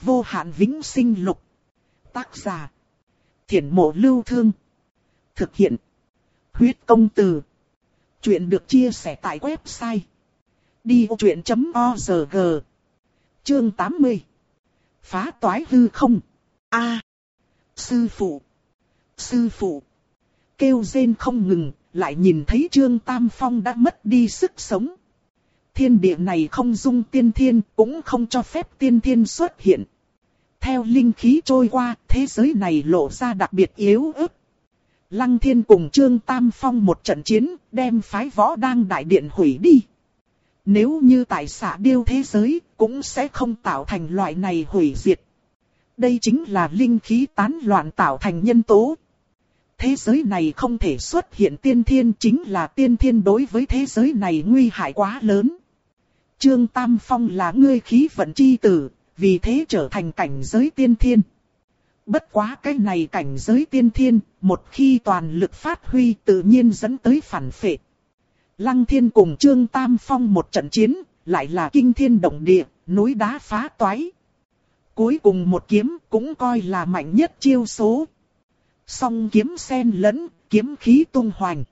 vô hạn vĩnh sinh lục. Tác giả. Thiển mộ lưu thương. Thực hiện. Huyết công từ. Chuyện được chia sẻ tại website. Đi vô chuyện.org Chương 80 Phá toái hư không A Sư phụ Sư phụ Kêu rên không ngừng, lại nhìn thấy Trương Tam Phong đã mất đi sức sống. Thiên địa này không dung tiên thiên, cũng không cho phép tiên thiên xuất hiện. Theo linh khí trôi qua, thế giới này lộ ra đặc biệt yếu ớt. Lăng thiên cùng Trương Tam Phong một trận chiến, đem phái võ đang đại điện hủy đi. Nếu như tại xã điêu thế giới, cũng sẽ không tạo thành loại này hủy diệt. Đây chính là linh khí tán loạn tạo thành nhân tố. Thế giới này không thể xuất hiện tiên thiên chính là tiên thiên đối với thế giới này nguy hại quá lớn. Trương Tam Phong là ngươi khí vận chi tử, vì thế trở thành cảnh giới tiên thiên. Bất quá cái này cảnh giới tiên thiên, một khi toàn lực phát huy tự nhiên dẫn tới phản phệ. Lăng thiên cùng Trương Tam Phong một trận chiến, lại là kinh thiên động địa, núi đá phá toái. Cuối cùng một kiếm cũng coi là mạnh nhất chiêu số. Song kiếm sen lẫn, kiếm khí tung hoành.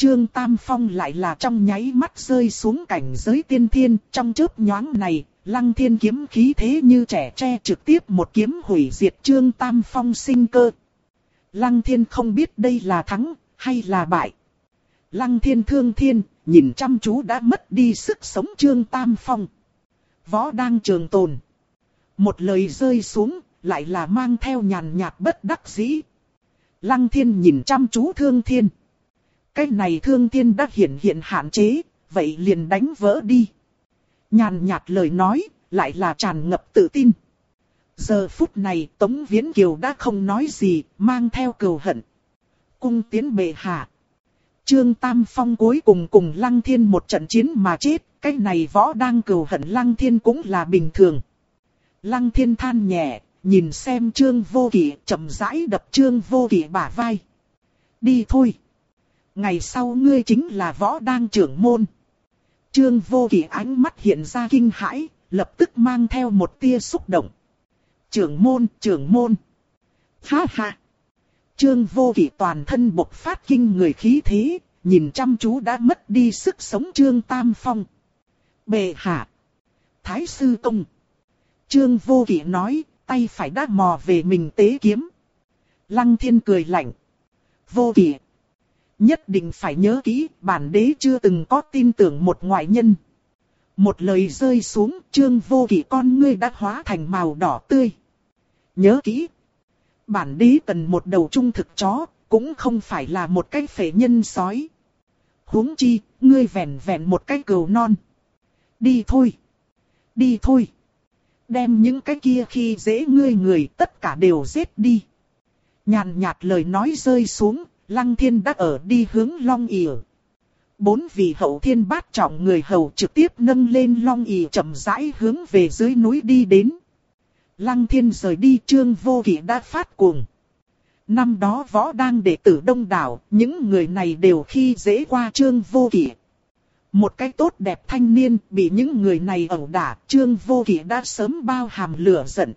Trương Tam Phong lại là trong nháy mắt rơi xuống cảnh giới tiên thiên, trong chớp nhoáng này, lăng thiên kiếm khí thế như trẻ tre trực tiếp một kiếm hủy diệt Trương Tam Phong sinh cơ. Lăng thiên không biết đây là thắng, hay là bại. Lăng thiên thương thiên, nhìn chăm chú đã mất đi sức sống Trương Tam Phong. Võ đang trường tồn. Một lời rơi xuống, lại là mang theo nhàn nhạt bất đắc dĩ. Lăng thiên nhìn chăm chú thương thiên. Cái này thương thiên đã hiện hiện hạn chế, vậy liền đánh vỡ đi. Nhàn nhạt lời nói, lại là tràn ngập tự tin. Giờ phút này Tống Viễn Kiều đã không nói gì, mang theo cừu hận. Cung tiến bệ hạ. Trương Tam Phong cuối cùng cùng Lăng Thiên một trận chiến mà chết, cái này võ đang cừu hận Lăng Thiên cũng là bình thường. Lăng Thiên than nhẹ, nhìn xem Trương Vô Kỵ chậm rãi đập Trương Vô Kỵ bả vai. Đi thôi. Ngày sau ngươi chính là võ đang trưởng môn. Trương Vô Kỵ ánh mắt hiện ra kinh hãi, lập tức mang theo một tia xúc động. Trưởng môn, trưởng môn. Ha ha. Trương Vô Kỵ toàn thân bộc phát kinh người khí thế, nhìn chăm chú đã mất đi sức sống Trương Tam Phong. Bệ hạ. Thái sư công. Trương Vô Kỵ nói, tay phải đã mò về mình tế kiếm. Lăng thiên cười lạnh. Vô Kỵ. Nhất định phải nhớ kỹ, bản đế chưa từng có tin tưởng một ngoại nhân. Một lời rơi xuống, trương vô kỵ con ngươi đã hóa thành màu đỏ tươi. Nhớ kỹ. Bản đế cần một đầu trung thực chó, cũng không phải là một cái phế nhân sói. huống chi, ngươi vẹn vẹn một cái cừu non. Đi thôi. Đi thôi. Đem những cái kia khi dễ ngươi người tất cả đều giết đi. Nhàn nhạt lời nói rơi xuống, Lăng Thiên đã ở đi hướng Long ỉa. Bốn vị hậu thiên bát trọng người hầu trực tiếp nâng lên Long ỉa chậm rãi hướng về dưới núi đi đến. Lăng Thiên rời đi trương vô kỵ đã phát cuồng. Năm đó võ đang đệ tử đông đảo, những người này đều khi dễ qua trương vô kỵ. Một cái tốt đẹp thanh niên bị những người này ẩu đả, trương vô kỵ đã sớm bao hàm lửa giận.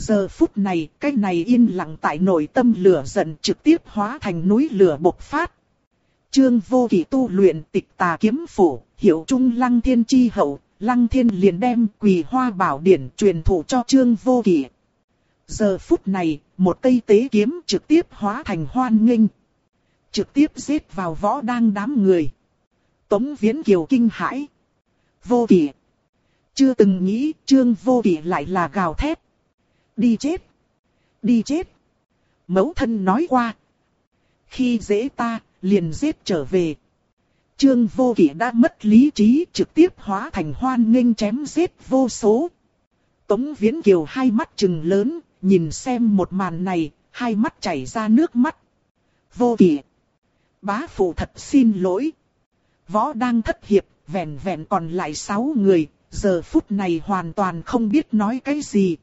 Giờ phút này, cái này yên lặng tại nội tâm lửa giận trực tiếp hóa thành núi lửa bộc phát. Trương vô kỷ tu luyện tịch tà kiếm phủ, hiệu trung lăng thiên chi hậu, lăng thiên liền đem quỳ hoa bảo điển truyền thụ cho trương vô kỷ. Giờ phút này, một cây tế kiếm trực tiếp hóa thành hoan nghênh. Trực tiếp giết vào võ đang đám người. Tống Viễn Kiều kinh hãi. Vô kỷ. Chưa từng nghĩ trương vô kỷ lại là gào thét Đi chết. Đi chết. Mẫu thân nói qua. Khi dễ ta, liền giết trở về. Trương vô kỷ đã mất lý trí trực tiếp hóa thành hoan nghênh chém giết vô số. Tống Viễn Kiều hai mắt trừng lớn, nhìn xem một màn này, hai mắt chảy ra nước mắt. Vô kỷ. Bá phụ thật xin lỗi. Võ đang thất hiệp, vẹn vẹn còn lại sáu người, giờ phút này hoàn toàn không biết nói cái gì.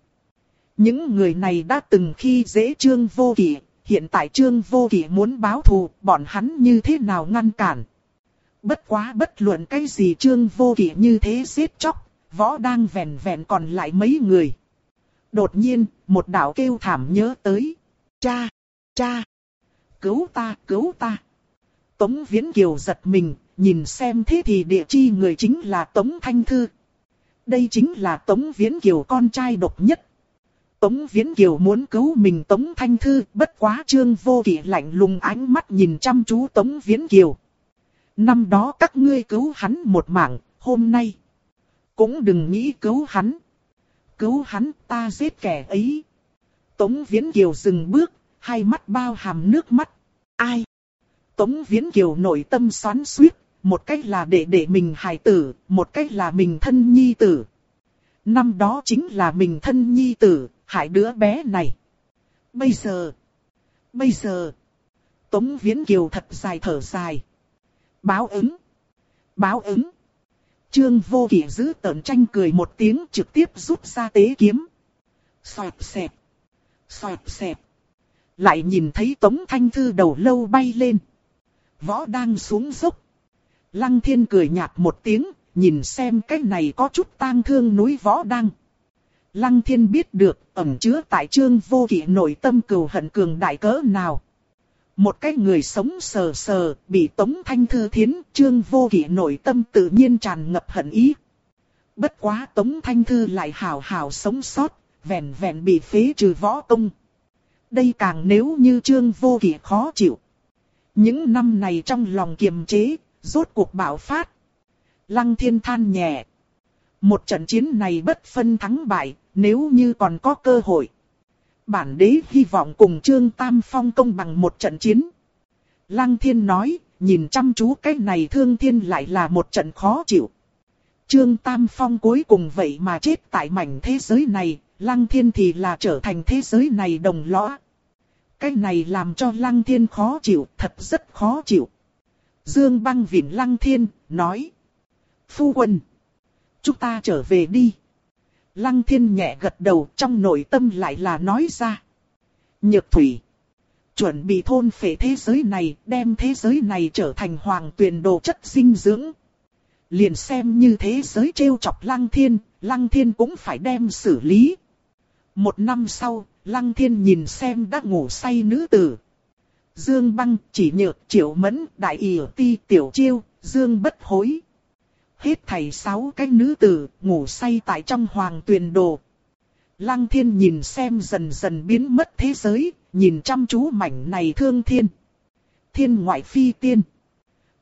Những người này đã từng khi dễ trương vô kỷ, hiện tại trương vô kỷ muốn báo thù, bọn hắn như thế nào ngăn cản. Bất quá bất luận cái gì trương vô kỷ như thế giết chóc, võ đang vẹn vẹn còn lại mấy người. Đột nhiên, một đạo kêu thảm nhớ tới. Cha! Cha! Cứu ta! Cứu ta! Tống Viễn Kiều giật mình, nhìn xem thế thì địa chi người chính là Tống Thanh Thư. Đây chính là Tống Viễn Kiều con trai độc nhất. Tống Viễn Kiều muốn cứu mình Tống Thanh Thư, bất quá trương vô kỵ lạnh lùng ánh mắt nhìn chăm chú Tống Viễn Kiều. Năm đó các ngươi cứu hắn một mạng, hôm nay. Cũng đừng nghĩ cứu hắn. Cứu hắn ta giết kẻ ấy. Tống Viễn Kiều dừng bước, hai mắt bao hàm nước mắt. Ai? Tống Viễn Kiều nội tâm xoắn suýt, một cách là để để mình hài tử, một cách là mình thân nhi tử. Năm đó chính là mình thân nhi tử, hại đứa bé này. Bây giờ, bây giờ, Tống Viễn Kiều thật dài thở dài. Báo ứng, báo ứng. Trương vô kỷ giữ tợn tranh cười một tiếng trực tiếp rút ra tế kiếm. Xoẹt xẹp, xoẹt xẹp. Lại nhìn thấy Tống Thanh Thư đầu lâu bay lên. Võ đang xuống dốc. Lăng thiên cười nhạt một tiếng, nhìn xem cái này có chút tang thương núi võ đăng. Lăng thiên biết được ẩn chứa tại trương vô kỵ nội tâm cừu hận cường đại cỡ nào. Một cái người sống sờ sờ, bị tống thanh thư thiến, trương vô kỵ nội tâm tự nhiên tràn ngập hận ý. Bất quá tống thanh thư lại hào hào sống sót, vẹn vẹn bị phế trừ võ công. Đây càng nếu như trương vô kỵ khó chịu. Những năm này trong lòng kiềm chế, rốt cuộc bạo phát. Lăng thiên than nhẹ. Một trận chiến này bất phân thắng bại, nếu như còn có cơ hội. Bản đế hy vọng cùng Trương Tam Phong công bằng một trận chiến. Lăng thiên nói, nhìn chăm chú cái này thương thiên lại là một trận khó chịu. Trương Tam Phong cuối cùng vậy mà chết tại mảnh thế giới này, Lăng Thiên thì là trở thành thế giới này đồng lõa. Cái này làm cho Lăng Thiên khó chịu, thật rất khó chịu. Dương băng vịn Lăng Thiên, nói. Phu quân, chúng ta trở về đi. Lăng Thiên nhẹ gật đầu trong nội tâm lại là nói ra. Nhược thủy, chuẩn bị thôn phệ thế giới này, đem thế giới này trở thành hoàng tuyền đồ chất dinh dưỡng. Liền xem như thế giới trêu chọc Lăng Thiên, Lăng Thiên cũng phải đem xử lý. Một năm sau, Lăng Thiên nhìn xem đã ngủ say nữ tử. Dương băng chỉ nhược triệu mẫn đại ỉ ti tiểu chiêu, Dương bất hối. Hết thảy sáu cái nữ tử ngủ say tại trong hoàng tuyền đồ. Lăng thiên nhìn xem dần dần biến mất thế giới, nhìn chăm chú mảnh này thương thiên. Thiên ngoại phi tiên.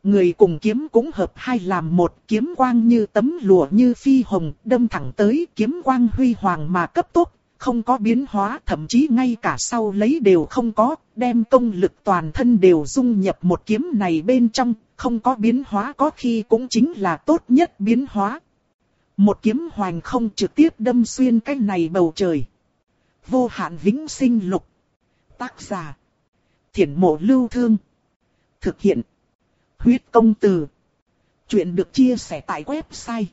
Người cùng kiếm cũng hợp hai làm một kiếm quang như tấm lụa như phi hồng đâm thẳng tới kiếm quang huy hoàng mà cấp tốc không có biến hóa thậm chí ngay cả sau lấy đều không có, đem công lực toàn thân đều dung nhập một kiếm này bên trong, không có biến hóa có khi cũng chính là tốt nhất biến hóa. Một kiếm hoành không trực tiếp đâm xuyên cái này bầu trời. Vô hạn vĩnh sinh lục. Tác giả. Thiển mộ lưu thương. Thực hiện. Huyết công từ. Chuyện được chia sẻ tại website.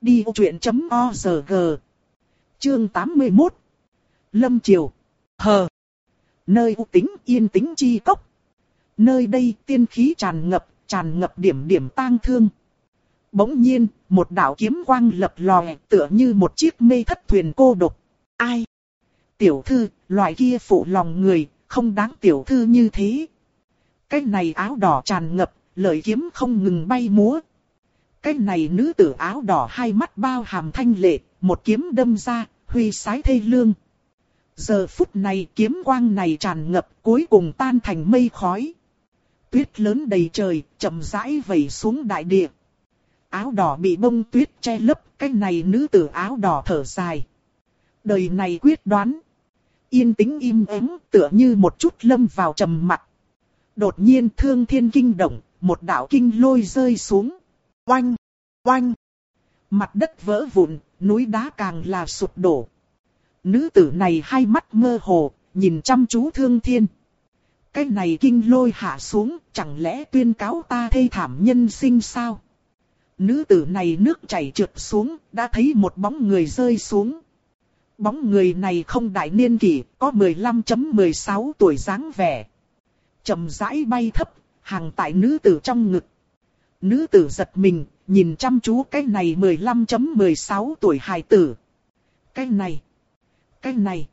Đi truyện.org Chương 81 Lâm Triều Hờ Nơi u tính yên tĩnh chi cốc Nơi đây tiên khí tràn ngập, tràn ngập điểm điểm tang thương. Bỗng nhiên, một đạo kiếm quang lập lòe tựa như một chiếc mê thất thuyền cô độc. Ai? Tiểu thư, loại kia phụ lòng người, không đáng tiểu thư như thế. Cái này áo đỏ tràn ngập, lợi kiếm không ngừng bay múa. Cái này nữ tử áo đỏ hai mắt bao hàm thanh lệ, một kiếm đâm ra, huy sái thê lương. Giờ phút này kiếm quang này tràn ngập cuối cùng tan thành mây khói. Tuyết lớn đầy trời, chậm rãi vẩy xuống đại địa. Áo đỏ bị bông tuyết che lấp, cái này nữ tử áo đỏ thở dài. Đời này quyết đoán. Yên tĩnh im ắng tựa như một chút lâm vào trầm mặc. Đột nhiên thương thiên kinh động, một đạo kinh lôi rơi xuống. Oanh! Oanh! Mặt đất vỡ vụn, núi đá càng là sụp đổ. Nữ tử này hai mắt mơ hồ, nhìn chăm chú thương thiên. Cái này kinh lôi hạ xuống, chẳng lẽ tuyên cáo ta thê thảm nhân sinh sao? Nữ tử này nước chảy trượt xuống, đã thấy một bóng người rơi xuống. Bóng người này không đại niên kỷ, có 15.16 tuổi dáng vẻ. chậm rãi bay thấp, hàng tại nữ tử trong ngực. Nữ tử giật mình, nhìn chăm chú cái này 15.16 tuổi hài tử. Cái này, Cái này.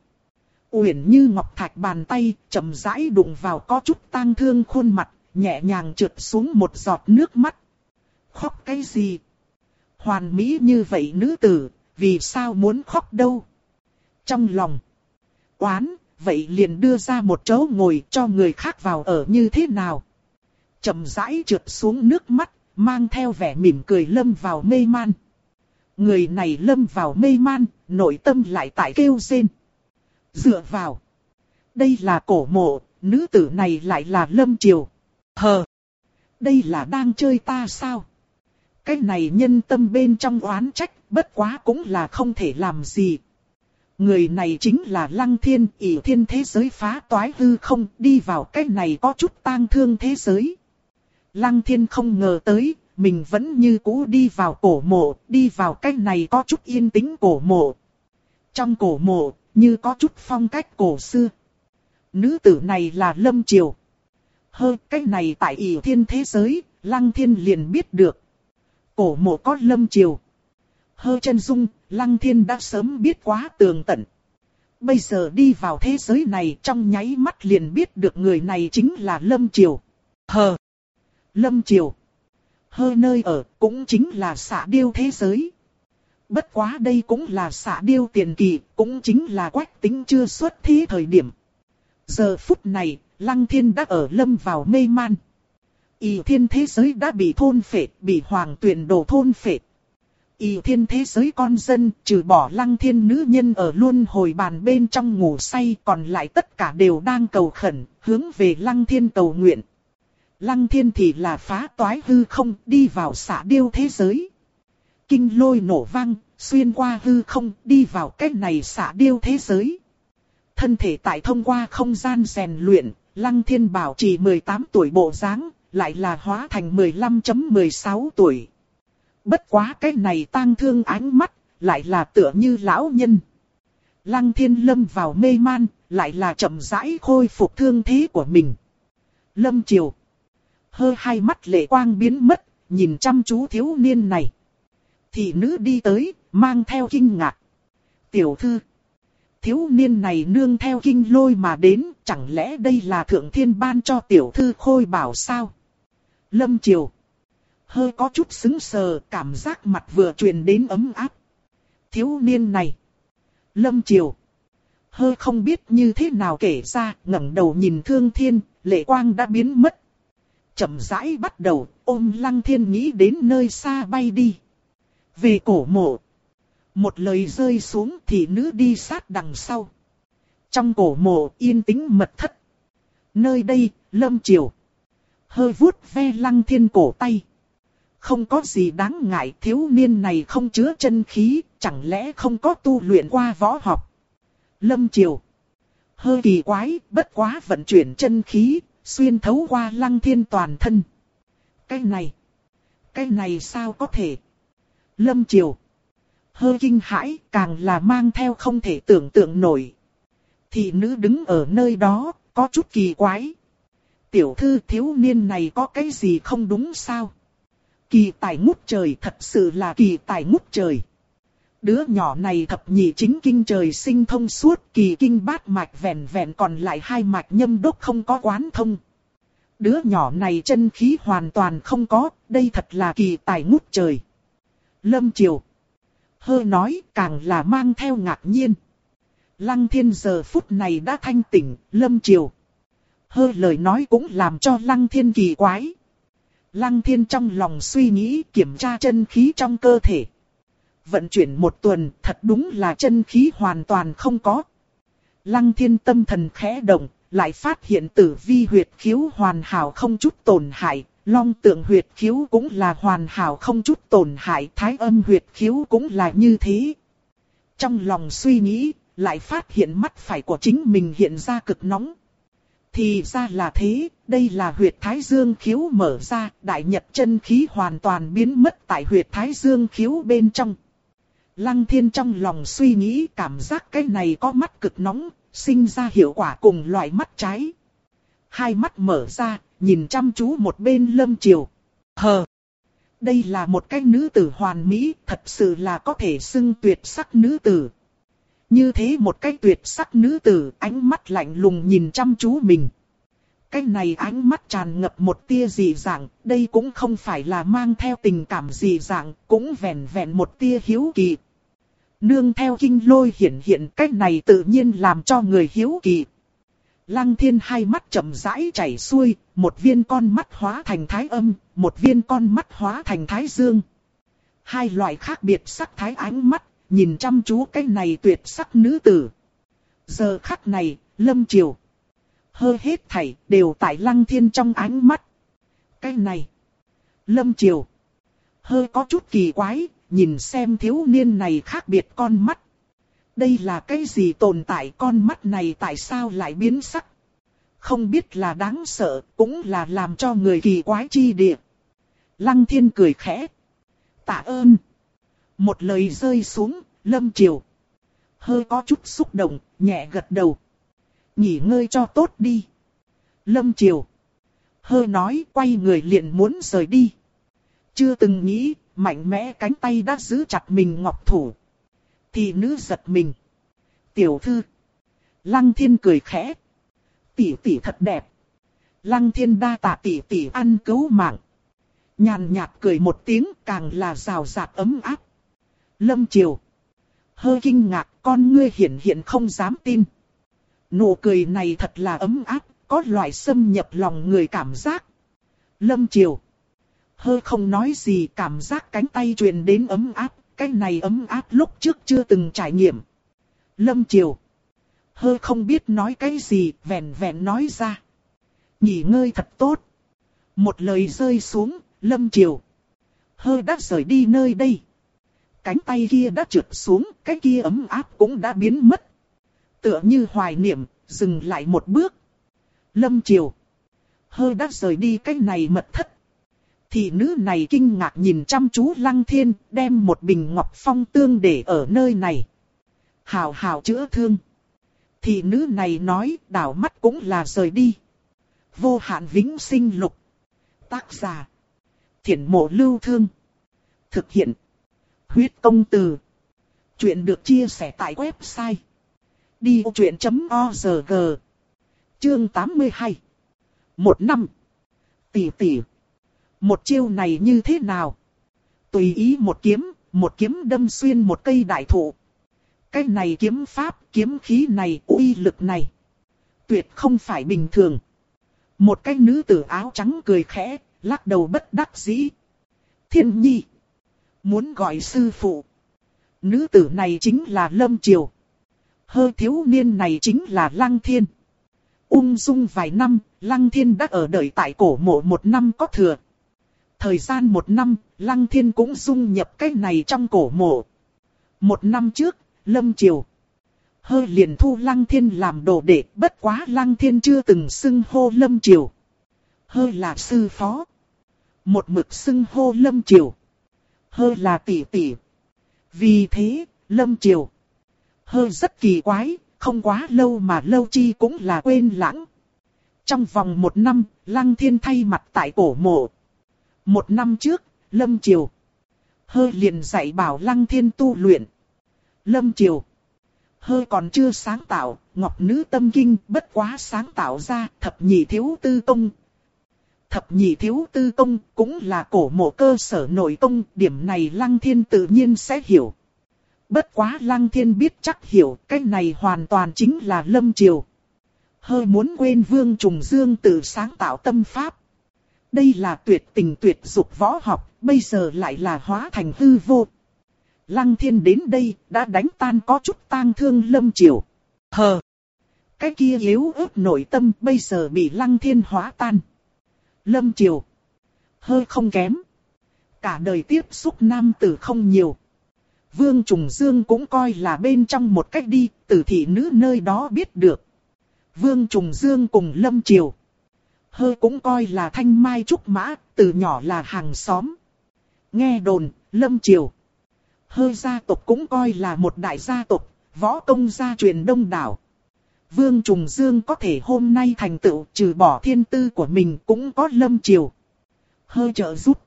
Uyển như ngọc thạch bàn tay, chậm rãi đụng vào có chút tang thương khuôn mặt, nhẹ nhàng trượt xuống một giọt nước mắt. Khóc cái gì? Hoàn mỹ như vậy nữ tử, vì sao muốn khóc đâu? Trong lòng. Oán, vậy liền đưa ra một chỗ ngồi cho người khác vào ở như thế nào? Chậm rãi trượt xuống nước mắt, mang theo vẻ mỉm cười lâm vào mê man. Người này lâm vào mê man, nội tâm lại tại kêu rên. Dựa vào. Đây là cổ mộ, nữ tử này lại là lâm triều. Hờ. Đây là đang chơi ta sao? Cái này nhân tâm bên trong oán trách, bất quá cũng là không thể làm gì. Người này chính là Lăng Thiên, ỷ thiên thế giới phá toái hư không, đi vào cái này có chút tang thương thế giới. Lăng Thiên không ngờ tới, mình vẫn như cũ đi vào cổ mộ, đi vào cái này có chút yên tĩnh cổ mộ. Trong cổ mộ, như có chút phong cách cổ xưa. Nữ tử này là Lâm Triều. Hơi cái này tại ỷ thiên thế giới, Lăng Thiên liền biết được. Cổ mộ có Lâm Triều. Hơ chân dung, Lăng Thiên đã sớm biết quá tường tận. Bây giờ đi vào thế giới này trong nháy mắt liền biết được người này chính là Lâm Triều. Hờ! Lâm Triều! Hơ nơi ở cũng chính là xạ điêu thế giới. Bất quá đây cũng là xạ điêu tiền kỳ, cũng chính là quách tính chưa xuất thế thời điểm. Giờ phút này, Lăng Thiên đã ở lâm vào mê man. Y thiên thế giới đã bị thôn phệ, bị hoàng tuyển đổ thôn phệ. Y thiên thế giới con dân, trừ bỏ lăng thiên nữ nhân ở luôn hồi bàn bên trong ngủ say, còn lại tất cả đều đang cầu khẩn, hướng về lăng thiên cầu nguyện. Lăng thiên thì là phá toái hư không, đi vào xạ điêu thế giới. Kinh lôi nổ vang, xuyên qua hư không, đi vào cách này xả điêu thế giới. Thân thể tại thông qua không gian rèn luyện, lăng thiên bảo trì 18 tuổi bộ dáng lại là hóa thành 15.16 tuổi. Bất quá cái này tang thương ánh mắt, lại là tựa như lão nhân. Lăng thiên lâm vào mê man, lại là chậm rãi khôi phục thương thế của mình. Lâm triều. Hơ hai mắt lệ quang biến mất, nhìn chăm chú thiếu niên này. Thị nữ đi tới, mang theo kinh ngạc. Tiểu thư. Thiếu niên này nương theo kinh lôi mà đến, chẳng lẽ đây là thượng thiên ban cho tiểu thư khôi bảo sao? Lâm Triều. Hơi có chút xứng sờ, cảm giác mặt vừa truyền đến ấm áp. Thiếu niên này. Lâm Triều. Hơi không biết như thế nào kể ra, ngẩng đầu nhìn thương thiên, lệ quang đã biến mất. chậm rãi bắt đầu, ôm lăng thiên nghĩ đến nơi xa bay đi. Về cổ mộ. Một lời rơi xuống thì nữ đi sát đằng sau. Trong cổ mộ yên tĩnh mật thất. Nơi đây, lâm triều hơi vuốt ve lăng thiên cổ tay. Không có gì đáng ngại thiếu niên này không chứa chân khí, chẳng lẽ không có tu luyện qua võ học. Lâm Triều. Hơi kỳ quái, bất quá vận chuyển chân khí, xuyên thấu qua lăng thiên toàn thân. Cái này, cái này sao có thể? Lâm Triều. Hơi kinh hãi, càng là mang theo không thể tưởng tượng nổi. Thị nữ đứng ở nơi đó, có chút kỳ quái tiểu thư thiếu niên này có cái gì không đúng sao? Kỳ tài ngút trời thật sự là kỳ tài ngút trời. Đứa nhỏ này thập nhị chính kinh trời sinh thông suốt kỳ kinh bát mạch vẹn vẹn còn lại hai mạch nhâm đốc không có quán thông. Đứa nhỏ này chân khí hoàn toàn không có, đây thật là kỳ tài ngút trời. Lâm Triều. Hơ nói càng là mang theo ngạc nhiên. Lăng thiên giờ phút này đã thanh tỉnh, Lâm Triều hơi lời nói cũng làm cho Lăng Thiên kỳ quái. Lăng Thiên trong lòng suy nghĩ kiểm tra chân khí trong cơ thể. Vận chuyển một tuần thật đúng là chân khí hoàn toàn không có. Lăng Thiên tâm thần khẽ động, lại phát hiện tử vi huyệt khiếu hoàn hảo không chút tổn hại, long tượng huyệt khiếu cũng là hoàn hảo không chút tổn hại, thái âm huyệt khiếu cũng là như thế. Trong lòng suy nghĩ, lại phát hiện mắt phải của chính mình hiện ra cực nóng. Thì ra là thế, đây là huyệt thái dương khiếu mở ra, đại nhật chân khí hoàn toàn biến mất tại huyệt thái dương khiếu bên trong. Lăng thiên trong lòng suy nghĩ cảm giác cái này có mắt cực nóng, sinh ra hiệu quả cùng loại mắt trái. Hai mắt mở ra, nhìn chăm chú một bên lâm triều. Hờ! Đây là một cái nữ tử hoàn mỹ, thật sự là có thể xưng tuyệt sắc nữ tử. Như thế một cái tuyệt sắc nữ tử ánh mắt lạnh lùng nhìn chăm chú mình. Cái này ánh mắt tràn ngập một tia dị dạng, đây cũng không phải là mang theo tình cảm dị dạng, cũng vẹn vẹn một tia hiếu kỳ. Nương theo kinh lôi hiển hiện cách này tự nhiên làm cho người hiếu kỳ. Lăng thiên hai mắt chậm rãi chảy xuôi, một viên con mắt hóa thành thái âm, một viên con mắt hóa thành thái dương. Hai loại khác biệt sắc thái ánh mắt, nhìn chăm chú cái này tuyệt sắc nữ tử. Giờ khắc này, lâm triều. Hơ hết thảy, đều tại lăng thiên trong ánh mắt. Cái này, lâm triều. Hơi có chút kỳ quái, nhìn xem thiếu niên này khác biệt con mắt. Đây là cái gì tồn tại con mắt này tại sao lại biến sắc? Không biết là đáng sợ, cũng là làm cho người kỳ quái chi địa. Lăng thiên cười khẽ. Tạ ơn. Một lời rơi xuống, lâm triều. Hơi có chút xúc động, nhẹ gật đầu. Nghỉ ngơi cho tốt đi. Lâm triều. Hơi nói quay người liền muốn rời đi. Chưa từng nghĩ, mạnh mẽ cánh tay đã giữ chặt mình ngọc thủ. Thì nữ giật mình. Tiểu thư. Lăng thiên cười khẽ. Tỷ tỷ thật đẹp. Lăng thiên đa tạ tỷ tỷ ăn cứu mạng. Nhàn nhạt cười một tiếng càng là rào rạt ấm áp. Lâm Triều. Hơi kinh ngạc con ngươi hiển hiện không dám tin. Nụ cười này thật là ấm áp, có loại xâm nhập lòng người cảm giác. Lâm Triều. Hơi không nói gì cảm giác cánh tay truyền đến ấm áp, cái này ấm áp lúc trước chưa từng trải nghiệm. Lâm Triều. Hơi không biết nói cái gì, vẹn vẹn nói ra. Nghỉ ngơi thật tốt. Một lời rơi xuống, Lâm Triều. Hơi đã rời đi nơi đây. Cánh tay kia đã trượt xuống, cái kia ấm áp cũng đã biến mất. Tựa như hoài niệm, dừng lại một bước. Lâm Triều. Hơi đã rời đi cái này mật thất. Thị nữ này kinh ngạc nhìn chăm chú Lăng Thiên, đem một bình ngọc phong tương để ở nơi này. Hào hào chữa thương. Thị nữ này nói, đảo mắt cũng là rời đi. Vô hạn vĩnh sinh lục. Tác giả. Thiển mộ lưu thương. Thực hiện. Huyết công từ. Chuyện được chia sẻ tại website. Đi vô chuyện.org Chương 82 Một năm Tỷ tỷ một chiêu này như thế nào? Tùy ý một kiếm, một kiếm đâm xuyên một cây đại thụ. Cái này kiếm pháp, kiếm khí này, uy lực này. Tuyệt không phải bình thường. Một cái nữ tử áo trắng cười khẽ, lắc đầu bất đắc dĩ. Thiên nhi. Muốn gọi sư phụ. Nữ tử này chính là Lâm Triều. Hơi thiếu niên này chính là Lăng Thiên. Ung dung vài năm, Lăng Thiên đã ở đợi tại cổ mộ một năm có thừa. Thời gian một năm, Lăng Thiên cũng dung nhập cái này trong cổ mộ. Một năm trước, Lâm Triều. Hơi liền thu Lăng Thiên làm đồ đệ, bất quá Lăng Thiên chưa từng xưng hô Lâm Triều. Hơi là sư phó. Một mực xưng hô Lâm Triều. Hơi là tỷ tỷ. Vì thế, Lâm Triều. Hơi rất kỳ quái, không quá lâu mà lâu chi cũng là quên lãng. Trong vòng một năm, Lăng Thiên thay mặt tại cổ mộ. Một năm trước, Lâm Triều. Hơi liền dạy bảo Lăng Thiên tu luyện. Lâm Triều. Hơi còn chưa sáng tạo, Ngọc Nữ Tâm Kinh bất quá sáng tạo ra thập nhị thiếu tư công. Thập nhị thiếu tư công cũng là cổ mộ cơ sở nội công, điểm này Lăng Thiên tự nhiên sẽ hiểu. Bất quá Lăng Thiên biết chắc hiểu, cái này hoàn toàn chính là Lâm Triều. Hơi muốn quên Vương Trùng Dương tự sáng tạo tâm pháp. Đây là tuyệt tình tuyệt dục võ học, bây giờ lại là hóa thành hư vô. Lăng thiên đến đây, đã đánh tan có chút tang thương lâm triều. Hờ! Cái kia yếu ớt nội tâm bây giờ bị lăng thiên hóa tan. Lâm triều. Hơi không kém. Cả đời tiếp xúc nam tử không nhiều. Vương Trùng Dương cũng coi là bên trong một cách đi, tử thị nữ nơi đó biết được. Vương Trùng Dương cùng Lâm Triều. Hơi cũng coi là thanh mai trúc mã, từ nhỏ là hàng xóm. Nghe đồn, Lâm Triều hơi gia tộc cũng coi là một đại gia tộc, võ công gia truyền đông đảo. Vương Trùng Dương có thể hôm nay thành tựu trừ bỏ thiên tư của mình cũng có lâm triều. Hơi trợ giúp.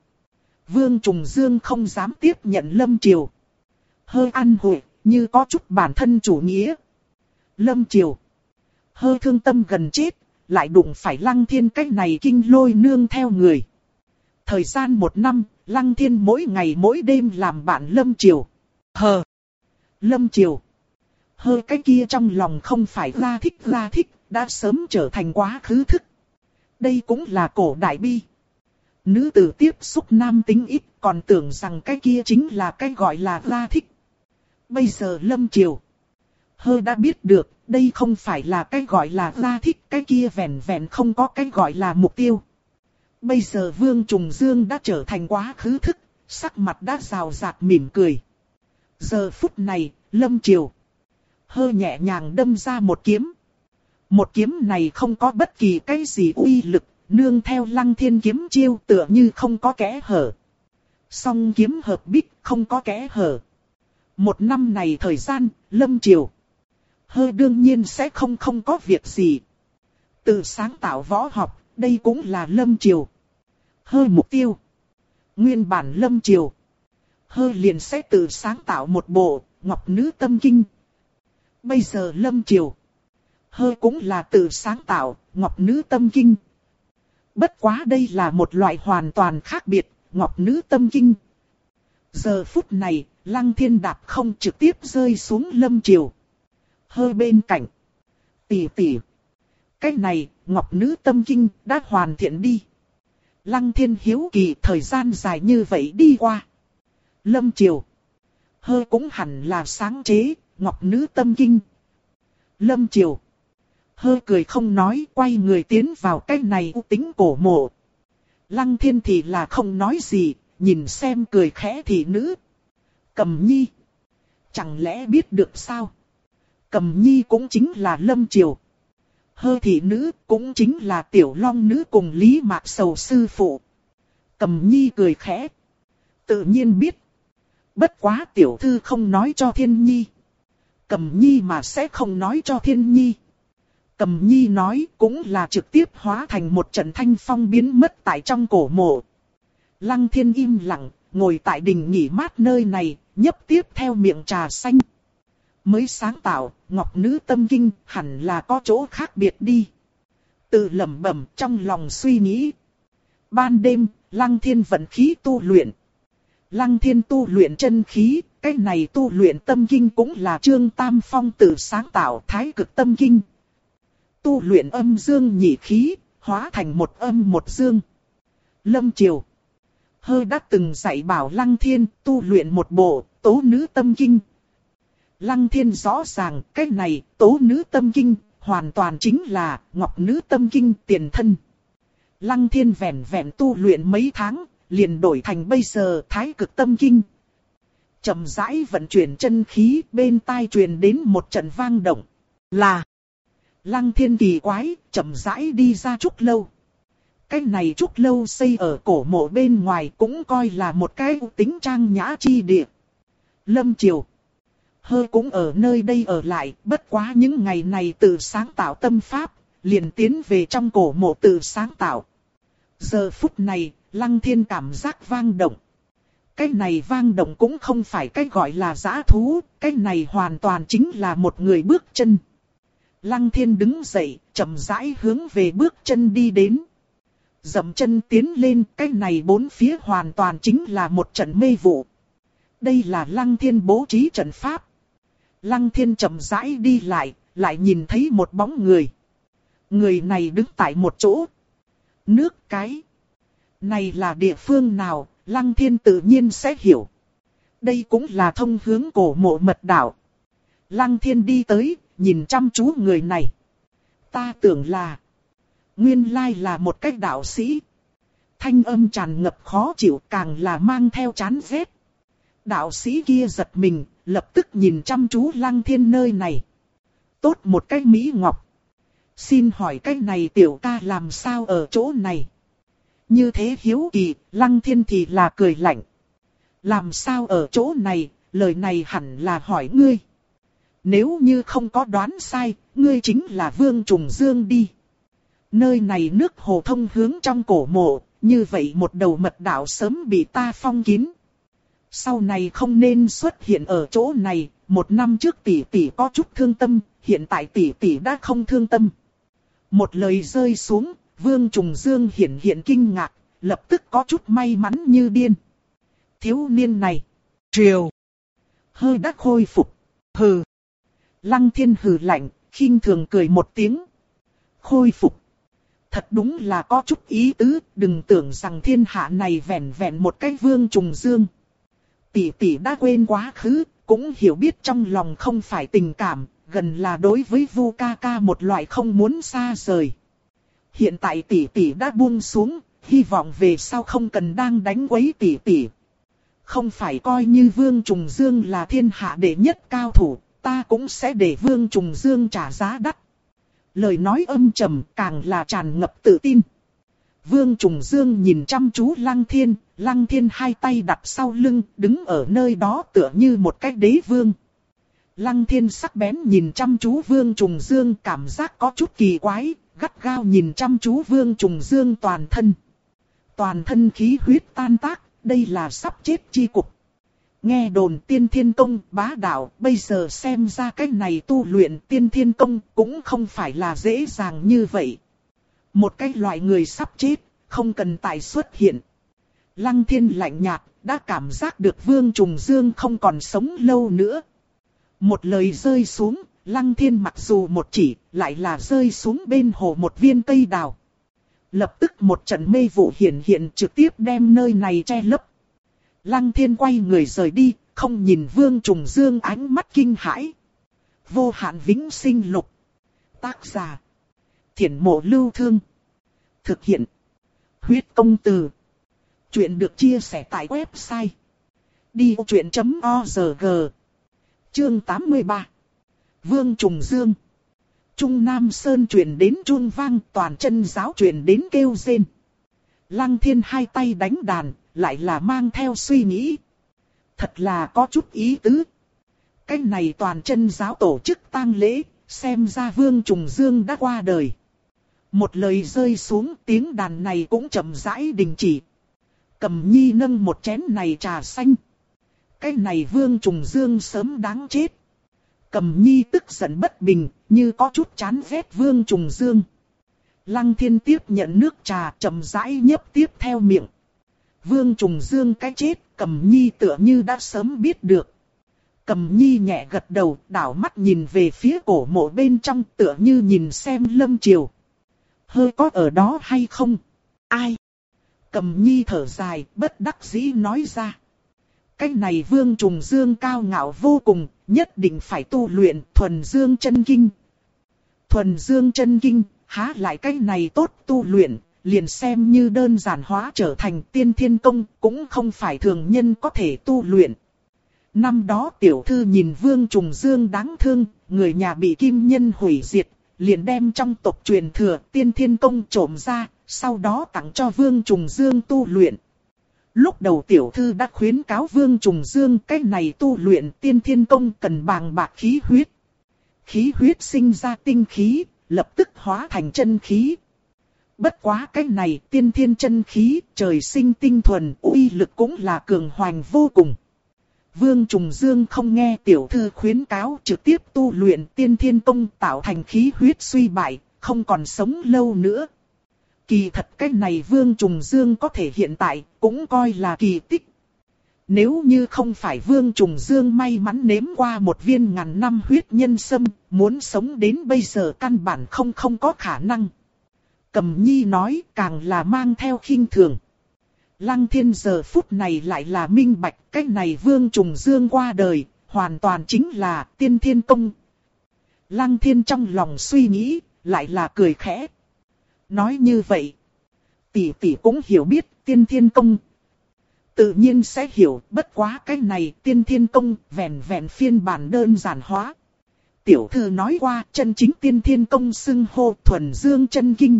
Vương Trùng Dương không dám tiếp nhận lâm triều. Hơi ăn hội, như có chút bản thân chủ nghĩa. Lâm Triều. Hơi thương tâm gần chết, lại đụng phải lăng thiên cách này kinh lôi nương theo người. Thời gian một năm, lăng thiên mỗi ngày mỗi đêm làm bạn Lâm Triều. Hờ. Lâm Triều. Hơ cái kia trong lòng không phải ra thích ra thích, đã sớm trở thành quá khứ thức. Đây cũng là cổ đại bi. Nữ tử tiếp xúc nam tính ít, còn tưởng rằng cái kia chính là cái gọi là ra thích. Bây giờ Lâm Triều. Hơ đã biết được, đây không phải là cái gọi là ra thích, cái kia vẹn vẹn không có cái gọi là mục tiêu. Bây giờ Vương Trùng Dương đã trở thành quá khứ thức, sắc mặt đã rào rạt mỉm cười. Giờ phút này, Lâm Triều. Hơ nhẹ nhàng đâm ra một kiếm. Một kiếm này không có bất kỳ cái gì uy lực, nương theo lăng thiên kiếm chiêu tựa như không có kẽ hở. Song kiếm hợp bích không có kẽ hở. Một năm này thời gian, Lâm Triều. Hơ đương nhiên sẽ không không có việc gì. Từ sáng tạo võ học, đây cũng là Lâm Triều. Hơ mục tiêu. Nguyên bản Lâm Triều. Hơ liền sẽ tự sáng tạo một bộ, Ngọc Nữ Tâm Kinh. Bây giờ Lâm Triều. Hơ cũng là tự sáng tạo, Ngọc Nữ Tâm Kinh. Bất quá đây là một loại hoàn toàn khác biệt, Ngọc Nữ Tâm Kinh. Giờ phút này, Lăng Thiên Đạp không trực tiếp rơi xuống Lâm Triều hơi bên cạnh. Tỷ tỷ. Cái này, Ngọc Nữ Tâm Kinh đã hoàn thiện đi. Lăng Thiên Hiếu Kỳ thời gian dài như vậy đi qua. Lâm Triều. Hơ cũng hẳn là sáng chế, Ngọc Nữ Tâm Kinh. Lâm Triều. Hơ cười không nói, quay người tiến vào cái này u tính cổ mộ. Lăng Thiên thì là không nói gì, nhìn xem cười khẽ thị nữ. Cầm nhi. Chẳng lẽ biết được sao? Cầm nhi cũng chính là Lâm Triều. Hơ thị nữ cũng chính là tiểu long nữ cùng Lý Mạc Sầu sư phụ. Cầm nhi cười khẽ. Tự nhiên biết. Bất quá tiểu thư không nói cho thiên nhi. Cầm nhi mà sẽ không nói cho thiên nhi. Cầm nhi nói cũng là trực tiếp hóa thành một trận thanh phong biến mất tại trong cổ mộ. Lăng thiên im lặng, ngồi tại đình nghỉ mát nơi này, nhấp tiếp theo miệng trà xanh. Mới sáng tạo, ngọc nữ tâm kinh hẳn là có chỗ khác biệt đi. Tự lẩm bẩm trong lòng suy nghĩ. Ban đêm, lăng thiên vận khí tu luyện. Lăng thiên tu luyện chân khí, cái này tu luyện tâm kinh cũng là trương tam phong tự sáng tạo thái cực tâm kinh. Tu luyện âm dương nhị khí, hóa thành một âm một dương. Lâm Triều Hơ đã từng dạy bảo Lăng Thiên tu luyện một bộ tố nữ tâm kinh. Lăng Thiên rõ ràng cái này tố nữ tâm kinh hoàn toàn chính là ngọc nữ tâm kinh tiền thân. Lăng Thiên vẹn vẹn tu luyện mấy tháng, liền đổi thành bây giờ thái cực tâm kinh. chậm rãi vận chuyển chân khí bên tai truyền đến một trận vang động. Là Lăng Thiên kỳ quái, chậm rãi đi ra trúc lâu. Cái này trúc lâu xây ở cổ mộ bên ngoài cũng coi là một cái tính trang nhã chi địa. Lâm Triều. Hơ cũng ở nơi đây ở lại, bất quá những ngày này tự sáng tạo tâm pháp, liền tiến về trong cổ mộ tự sáng tạo. Giờ phút này, Lăng Thiên cảm giác vang động. Cái này vang động cũng không phải cái gọi là giã thú, cái này hoàn toàn chính là một người bước chân. Lăng Thiên đứng dậy, chậm rãi hướng về bước chân đi đến. Dậm chân tiến lên, cái này bốn phía hoàn toàn chính là một trận mê vụ. Đây là Lăng Thiên bố trí trận pháp. Lăng Thiên chậm rãi đi lại, lại nhìn thấy một bóng người. Người này đứng tại một chỗ. Nước cái. Này là địa phương nào, Lăng Thiên tự nhiên sẽ hiểu. Đây cũng là thông hướng cổ mộ mật đảo. Lăng Thiên đi tới, nhìn chăm chú người này. Ta tưởng là, nguyên lai là một cách đạo sĩ. Thanh âm tràn ngập khó chịu càng là mang theo chán ghét. Đạo sĩ kia giật mình, lập tức nhìn chăm chú lăng thiên nơi này. Tốt một cái Mỹ Ngọc. Xin hỏi cái này tiểu ca làm sao ở chỗ này? Như thế hiếu kỳ, lăng thiên thì là cười lạnh. Làm sao ở chỗ này, lời này hẳn là hỏi ngươi. Nếu như không có đoán sai, ngươi chính là Vương Trùng Dương đi. Nơi này nước hồ thông hướng trong cổ mộ, như vậy một đầu mật đạo sớm bị ta phong kín. Sau này không nên xuất hiện ở chỗ này, một năm trước tỷ tỷ có chút thương tâm, hiện tại tỷ tỷ đã không thương tâm. Một lời rơi xuống, Vương Trùng Dương hiện hiện kinh ngạc, lập tức có chút may mắn như điên. Thiếu niên này, triều, hơi đắc khôi phục, hừ. Lăng thiên hừ lạnh, khinh thường cười một tiếng. Khôi phục. Thật đúng là có chút ý tứ, đừng tưởng rằng thiên hạ này vẹn vẹn một cái vương trùng dương. Tỷ tỷ đã quên quá khứ, cũng hiểu biết trong lòng không phải tình cảm, gần là đối với vu ca ca một loại không muốn xa rời. Hiện tại tỷ tỷ đã buông xuống, hy vọng về sau không cần đang đánh quấy tỷ tỷ. Không phải coi như Vương Trùng Dương là thiên hạ đệ nhất cao thủ, ta cũng sẽ để Vương Trùng Dương trả giá đắt. Lời nói âm trầm càng là tràn ngập tự tin. Vương Trùng Dương nhìn chăm chú Lăng Thiên, Lăng Thiên hai tay đặt sau lưng, đứng ở nơi đó tựa như một cái đế vương. Lăng Thiên sắc bén nhìn chăm chú Vương Trùng Dương cảm giác có chút kỳ quái, gắt gao nhìn chăm chú Vương Trùng Dương toàn thân. Toàn thân khí huyết tan tác, đây là sắp chết chi cục. Nghe đồn tiên thiên công bá đạo, bây giờ xem ra cái này tu luyện tiên thiên công cũng không phải là dễ dàng như vậy. Một cái loại người sắp chết, không cần tài xuất hiện. Lăng thiên lạnh nhạt, đã cảm giác được vương trùng dương không còn sống lâu nữa. Một lời rơi xuống, lăng thiên mặc dù một chỉ, lại là rơi xuống bên hồ một viên cây đào. Lập tức một trận mê vụ hiện hiện trực tiếp đem nơi này che lấp. Lăng thiên quay người rời đi, không nhìn vương trùng dương ánh mắt kinh hãi. Vô hạn vĩnh sinh lục. Tác giả. Thiển mộ lưu thương. Thực hiện. Huyết công từ. Chuyện được chia sẻ tại website. Đi chuyện.org Chương 83 Vương Trùng Dương Trung Nam Sơn truyền đến chuông vang toàn chân giáo truyền đến kêu rên. Lăng thiên hai tay đánh đàn, lại là mang theo suy nghĩ. Thật là có chút ý tứ. Cái này toàn chân giáo tổ chức tang lễ, xem ra Vương Trùng Dương đã qua đời. Một lời rơi xuống tiếng đàn này cũng chậm rãi đình chỉ. Cầm nhi nâng một chén này trà xanh. Cái này Vương Trùng Dương sớm đáng chết. Cầm nhi tức giận bất bình, như có chút chán ghét Vương Trùng Dương. Lăng thiên tiếp nhận nước trà chậm rãi nhấp tiếp theo miệng. Vương Trùng Dương cái chết, cầm nhi tựa như đã sớm biết được. Cầm nhi nhẹ gật đầu, đảo mắt nhìn về phía cổ mộ bên trong tựa như nhìn xem lâm triều. Hơi có ở đó hay không? Ai? Cầm nhi thở dài, bất đắc dĩ nói ra. Cái này vương trùng dương cao ngạo vô cùng, nhất định phải tu luyện thuần dương chân kinh. Thuần dương chân kinh, há lại cái này tốt tu luyện, liền xem như đơn giản hóa trở thành tiên thiên công, cũng không phải thường nhân có thể tu luyện. Năm đó tiểu thư nhìn vương trùng dương đáng thương, người nhà bị kim nhân hủy diệt, liền đem trong tộc truyền thừa tiên thiên công trộm ra, sau đó tặng cho vương trùng dương tu luyện. Lúc đầu tiểu thư đã khuyến cáo vương trùng dương cái này tu luyện tiên thiên công cần bàng bạc khí huyết. Khí huyết sinh ra tinh khí, lập tức hóa thành chân khí. Bất quá cái này tiên thiên chân khí, trời sinh tinh thuần, uy lực cũng là cường hoành vô cùng. Vương Trùng Dương không nghe tiểu thư khuyến cáo trực tiếp tu luyện tiên thiên công tạo thành khí huyết suy bại, không còn sống lâu nữa. Kỳ thật cái này Vương Trùng Dương có thể hiện tại cũng coi là kỳ tích. Nếu như không phải Vương Trùng Dương may mắn nếm qua một viên ngàn năm huyết nhân sâm, muốn sống đến bây giờ căn bản không không có khả năng. Cầm nhi nói càng là mang theo khinh thường. Lăng thiên giờ phút này lại là minh bạch cách này Vương Trùng Dương qua đời, hoàn toàn chính là tiên thiên công. Lăng thiên trong lòng suy nghĩ, lại là cười khẽ. Nói như vậy, tỷ tỷ cũng hiểu biết tiên thiên công Tự nhiên sẽ hiểu bất quá cái này tiên thiên công vẹn vẹn phiên bản đơn giản hóa. Tiểu thư nói qua chân chính tiên thiên công xưng hô thuần dương chân kinh.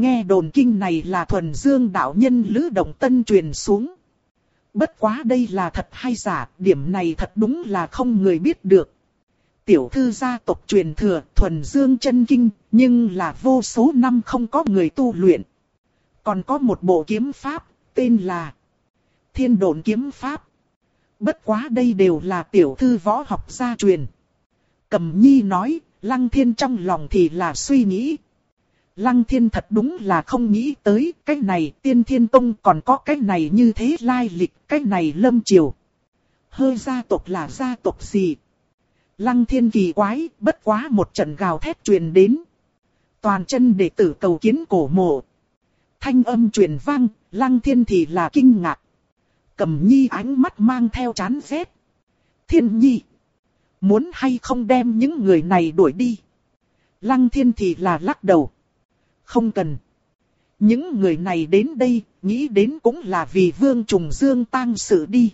Nghe đồn kinh này là thuần dương đạo nhân lữ động tân truyền xuống. Bất quá đây là thật hay giả, điểm này thật đúng là không người biết được. Tiểu thư gia tộc truyền thừa thuần dương chân kinh, nhưng là vô số năm không có người tu luyện. Còn có một bộ kiếm pháp, tên là thiên độn kiếm pháp. Bất quá đây đều là tiểu thư võ học gia truyền. Cầm nhi nói, lăng thiên trong lòng thì là suy nghĩ. Lăng thiên thật đúng là không nghĩ tới cái này tiên thiên tông còn có cái này như thế lai lịch, cái này lâm triều. Hơi gia tộc là gia tộc gì? Lăng thiên kỳ quái, bất quá một trận gào thét truyền đến. Toàn chân đệ tử cầu kiến cổ mộ. Thanh âm truyền vang, lăng thiên thì là kinh ngạc. Cầm nhi ánh mắt mang theo chán ghét. Thiên nhi. Muốn hay không đem những người này đuổi đi. Lăng thiên thì là lắc đầu. Không cần. Những người này đến đây, nghĩ đến cũng là vì vương trùng dương tang sự đi.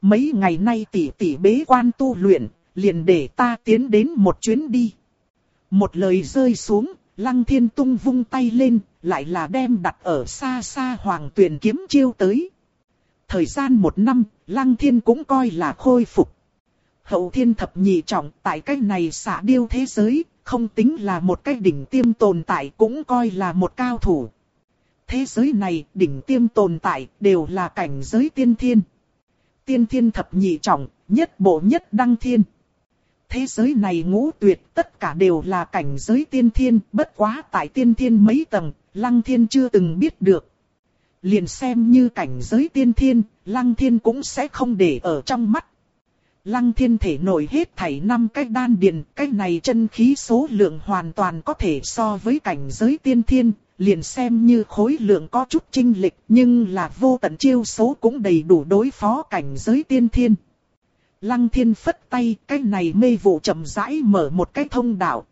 Mấy ngày nay tỷ tỷ bế quan tu luyện, liền để ta tiến đến một chuyến đi. Một lời rơi xuống, lăng thiên tung vung tay lên, lại là đem đặt ở xa xa hoàng tuyển kiếm chiêu tới. Thời gian một năm, lăng thiên cũng coi là khôi phục. Hậu thiên thập nhị trọng tại cái này xả điêu thế giới, không tính là một cái đỉnh tiêm tồn tại cũng coi là một cao thủ. Thế giới này, đỉnh tiêm tồn tại, đều là cảnh giới tiên thiên. Tiên thiên thập nhị trọng, nhất bộ nhất đăng thiên. Thế giới này ngũ tuyệt tất cả đều là cảnh giới tiên thiên, bất quá tại tiên thiên mấy tầng, lăng thiên chưa từng biết được. Liền xem như cảnh giới tiên thiên, lăng thiên cũng sẽ không để ở trong mắt. Lăng thiên thể nổi hết thảy năm cái đan điền, cái này chân khí số lượng hoàn toàn có thể so với cảnh giới tiên thiên, liền xem như khối lượng có chút trinh lịch, nhưng là vô tận chiêu số cũng đầy đủ đối phó cảnh giới tiên thiên. Lăng thiên phất tay, cái này mê vụ chậm rãi mở một cái thông đạo.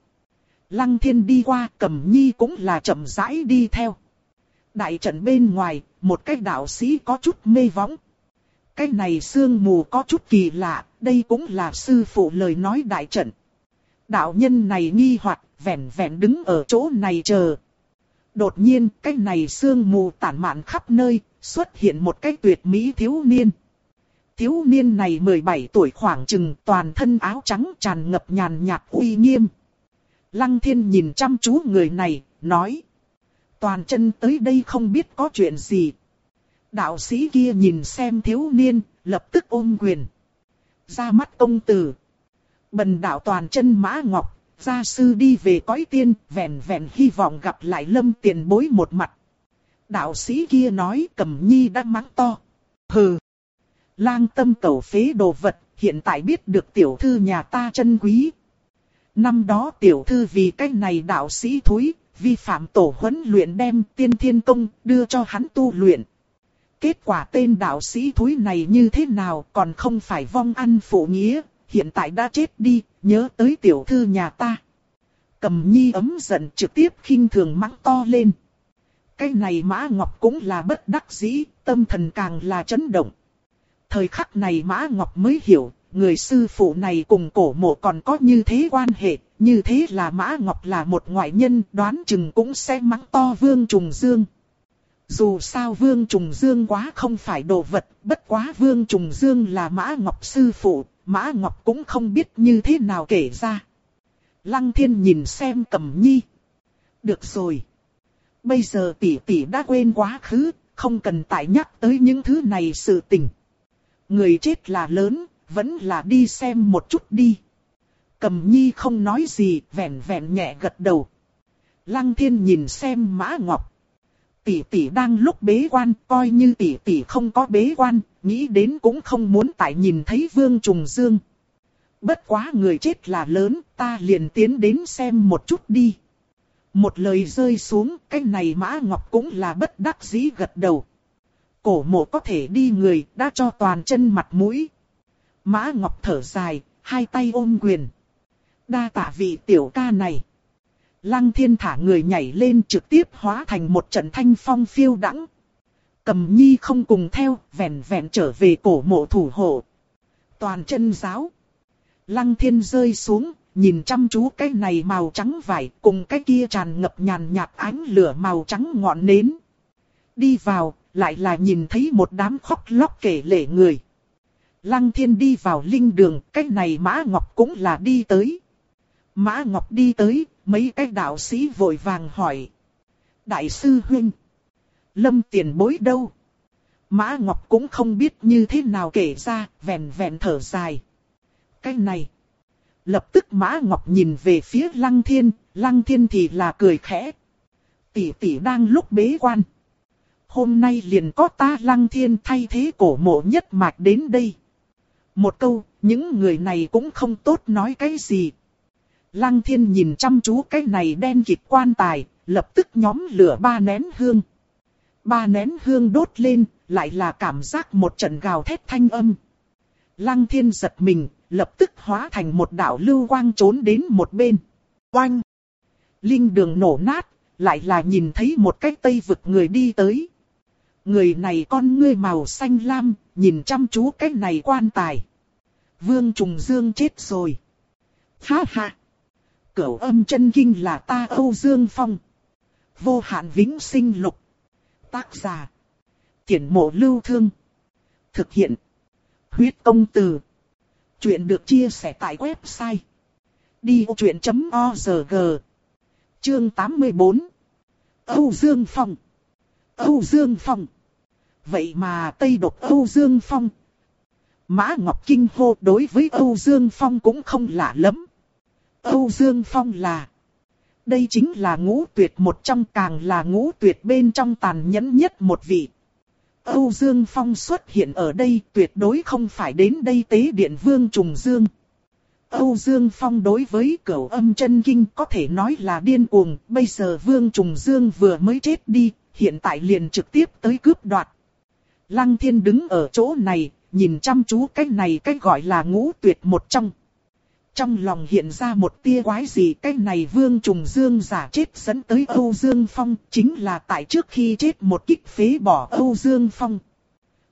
Lăng thiên đi qua, Cẩm nhi cũng là chậm rãi đi theo. Đại trận bên ngoài, một cái đạo sĩ có chút mê võng. Cái này sương mù có chút kỳ lạ, đây cũng là sư phụ lời nói đại trận. Đạo nhân này nghi hoặc vẻn vẹn đứng ở chỗ này chờ. Đột nhiên, cái này sương mù tản mạn khắp nơi, xuất hiện một cái tuyệt mỹ thiếu niên. Thiếu niên này 17 tuổi khoảng chừng toàn thân áo trắng tràn ngập nhàn nhạt uy nghiêm. Lăng thiên nhìn chăm chú người này, nói. Toàn chân tới đây không biết có chuyện gì. Đạo sĩ kia nhìn xem thiếu niên, lập tức ôm quyền. Ra mắt công tử. Bần đạo toàn chân mã ngọc, gia sư đi về cõi tiên, vẹn vẹn hy vọng gặp lại lâm tiền bối một mặt. Đạo sĩ kia nói cầm nhi đã mắng to. Hừ. Lang tâm cầu phế đồ vật, hiện tại biết được tiểu thư nhà ta chân quý. Năm đó tiểu thư vì cách này đạo sĩ thúi, vi phạm tổ huấn luyện đem tiên thiên công đưa cho hắn tu luyện. Kết quả tên đạo sĩ thúi này như thế nào còn không phải vong ăn phụ nghĩa, hiện tại đã chết đi, nhớ tới tiểu thư nhà ta. Cầm nhi ấm giận trực tiếp khinh thường mắng to lên. Cái này Mã Ngọc cũng là bất đắc dĩ, tâm thần càng là chấn động. Thời khắc này Mã Ngọc mới hiểu, người sư phụ này cùng cổ mộ còn có như thế quan hệ, như thế là Mã Ngọc là một ngoại nhân đoán chừng cũng sẽ mắng to Vương Trùng Dương. Dù sao Vương Trùng Dương quá không phải đồ vật, bất quá Vương Trùng Dương là Mã Ngọc sư phụ, Mã Ngọc cũng không biết như thế nào kể ra. Lăng thiên nhìn xem cầm nhi. Được rồi. Bây giờ tỷ tỷ đã quên quá khứ, không cần tại nhắc tới những thứ này sự tình. Người chết là lớn, vẫn là đi xem một chút đi. Cầm nhi không nói gì, vẹn vẹn nhẹ gật đầu. Lăng thiên nhìn xem Mã Ngọc. Tỷ tỷ đang lúc bế quan, coi như tỷ tỷ không có bế quan, nghĩ đến cũng không muốn tại nhìn thấy Vương Trùng Dương. Bất quá người chết là lớn, ta liền tiến đến xem một chút đi. Một lời rơi xuống, cái này Mã Ngọc cũng là bất đắc dĩ gật đầu. Cổ mộ có thể đi người, đã cho toàn chân mặt mũi. Mã Ngọc thở dài, hai tay ôm quyền. Đa tạ vị tiểu ca này. Lăng thiên thả người nhảy lên trực tiếp hóa thành một trận thanh phong phiêu đãng. Cầm nhi không cùng theo, vẹn vẹn trở về cổ mộ thủ hộ. Toàn chân giáo. Lăng thiên rơi xuống, nhìn chăm chú cái này màu trắng vải cùng cái kia tràn ngập nhàn nhạt ánh lửa màu trắng ngọn nến. Đi vào, lại là nhìn thấy một đám khóc lóc kể lệ người. Lăng thiên đi vào linh đường, cái này Mã Ngọc cũng là đi tới. Mã Ngọc đi tới, mấy cái đạo sĩ vội vàng hỏi. Đại sư huynh, lâm tiền bối đâu? Mã Ngọc cũng không biết như thế nào kể ra, vẹn vẹn thở dài. Cái này. Lập tức Mã Ngọc nhìn về phía Lăng Thiên, Lăng Thiên thì là cười khẽ. Tỷ tỷ đang lúc bế quan. Hôm nay liền có ta Lăng Thiên thay thế cổ mộ nhất mạch đến đây. Một câu, những người này cũng không tốt nói cái gì. Lăng Thiên nhìn chăm chú cái này đen kịt quan tài, lập tức nhóm lửa ba nén hương. Ba nén hương đốt lên, lại là cảm giác một trận gào thét thanh âm. Lăng thiên giật mình, lập tức hóa thành một đạo lưu quang trốn đến một bên. Oanh! Linh đường nổ nát, lại là nhìn thấy một cái tây vực người đi tới. Người này con ngươi màu xanh lam, nhìn chăm chú cái này quan tài. Vương Trùng Dương chết rồi. Ha ha! Cửu âm chân kinh là ta Âu Dương Phong. Vô hạn vĩnh sinh lục. Tác giả. Tiễn mộ lưu thương. Thực hiện. Huyết công từ. Chuyện được chia sẻ tại website. Đi vô chuyện.org Chương 84 Âu Dương Phong Âu Dương Phong Vậy mà Tây độc Âu Dương Phong Mã Ngọc Kinh hô đối với Âu Dương Phong cũng không lạ lắm. Âu Dương Phong là đây chính là ngũ tuyệt một trong càng là ngũ tuyệt bên trong tàn nhẫn nhất một vị. Âu Dương Phong xuất hiện ở đây tuyệt đối không phải đến đây tế điện vương trùng dương. Âu Dương Phong đối với cửu âm chân kinh có thể nói là điên cuồng, bây giờ vương trùng dương vừa mới chết đi, hiện tại liền trực tiếp tới cướp đoạt. Lăng thiên đứng ở chỗ này, nhìn chăm chú cái này cái gọi là ngũ tuyệt một trong. Trong lòng hiện ra một tia quái gì cái này Vương Trùng Dương giả chết dẫn tới Âu Dương Phong chính là tại trước khi chết một kích phế bỏ Âu Dương Phong.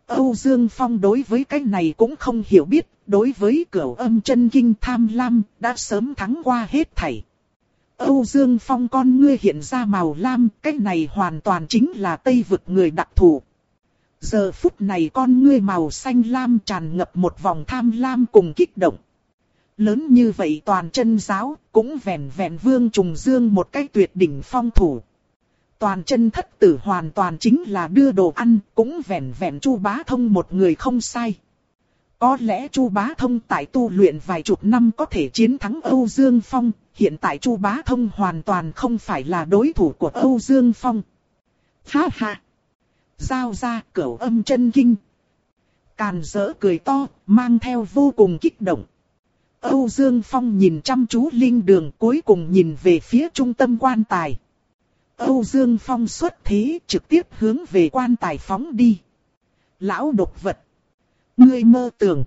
Âu Dương Phong đối với cái này cũng không hiểu biết, đối với cửu âm chân kinh tham lam đã sớm thắng qua hết thảy. Âu Dương Phong con ngươi hiện ra màu lam, cái này hoàn toàn chính là Tây vực người đặc thù. Giờ phút này con ngươi màu xanh lam tràn ngập một vòng tham lam cùng kích động. Lớn như vậy toàn chân giáo, cũng vẹn vẹn vương trùng dương một cái tuyệt đỉnh phong thủ. Toàn chân thất tử hoàn toàn chính là đưa đồ ăn, cũng vẹn vẹn chu bá thông một người không sai. Có lẽ chu bá thông tại tu luyện vài chục năm có thể chiến thắng Âu Dương Phong, hiện tại chu bá thông hoàn toàn không phải là đối thủ của Âu Dương Phong. Ha ha! Giao ra cửu âm chân kinh. Càn dỡ cười to, mang theo vô cùng kích động. Âu Dương Phong nhìn chăm chú linh đường cuối cùng nhìn về phía trung tâm quan tài. Âu Dương Phong xuất thế trực tiếp hướng về quan tài phóng đi. Lão độc vật. Ngươi mơ tưởng.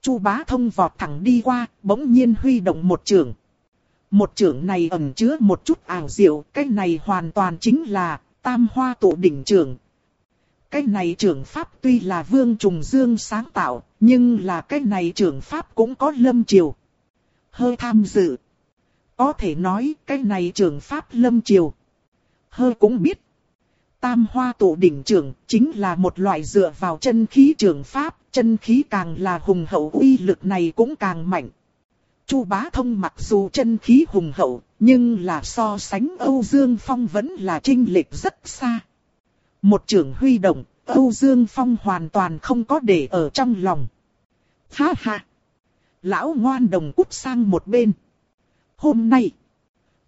Chu bá thông vọt thẳng đi qua, bỗng nhiên huy động một trường. Một trường này ẩn chứa một chút ảo diệu, cái này hoàn toàn chính là tam hoa tụ đỉnh trường. Cái này trường pháp tuy là vương trùng dương sáng tạo, nhưng là cái này trường pháp cũng có lâm triều. Hơi tham dự. Có thể nói cái này trường pháp lâm triều. Hơi cũng biết. Tam hoa tụ đỉnh trường chính là một loại dựa vào chân khí trường pháp, chân khí càng là hùng hậu uy lực này cũng càng mạnh. Chu Bá Thông mặc dù chân khí hùng hậu, nhưng là so sánh Âu Dương Phong vẫn là trinh lệch rất xa. Một trưởng huy động, Âu Dương Phong hoàn toàn không có để ở trong lòng. Ha ha! Lão ngoan đồng cút sang một bên. Hôm nay,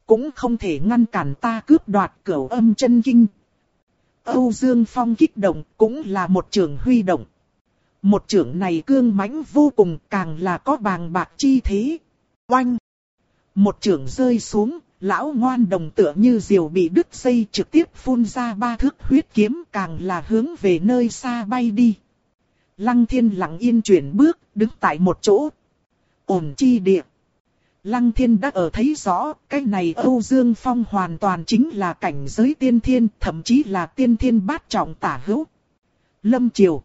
cũng không thể ngăn cản ta cướp đoạt cửu âm chân kinh. Âu Dương Phong kích động cũng là một trưởng huy động. Một trưởng này cương mãnh vô cùng càng là có bàng bạc chi thế. Oanh! Một trưởng rơi xuống, lão ngoan đồng tựa như diều bị đứt dây trực tiếp phun ra ba thước huyết kiếm càng là hướng về nơi xa bay đi. Lăng thiên lặng yên chuyển bước, đứng tại một chỗ. Ổn chi địa. Lăng thiên đã ở thấy rõ, cái này Âu Dương Phong hoàn toàn chính là cảnh giới tiên thiên, thậm chí là tiên thiên bát trọng tả hữu. Lâm Triều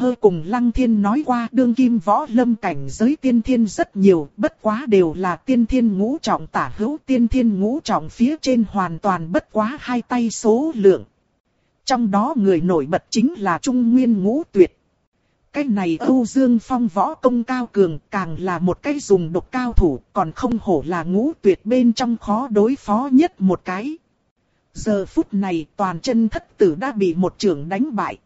hơi cùng Lăng Thiên nói qua đương kim võ lâm cảnh giới tiên thiên rất nhiều, bất quá đều là tiên thiên ngũ trọng tả hữu tiên thiên ngũ trọng phía trên hoàn toàn bất quá hai tay số lượng. Trong đó người nổi bật chính là Trung Nguyên ngũ tuyệt. Cái này Âu Dương Phong võ công cao cường càng là một cái dùng độc cao thủ, còn không hổ là ngũ tuyệt bên trong khó đối phó nhất một cái. Giờ phút này toàn chân thất tử đã bị một trưởng đánh bại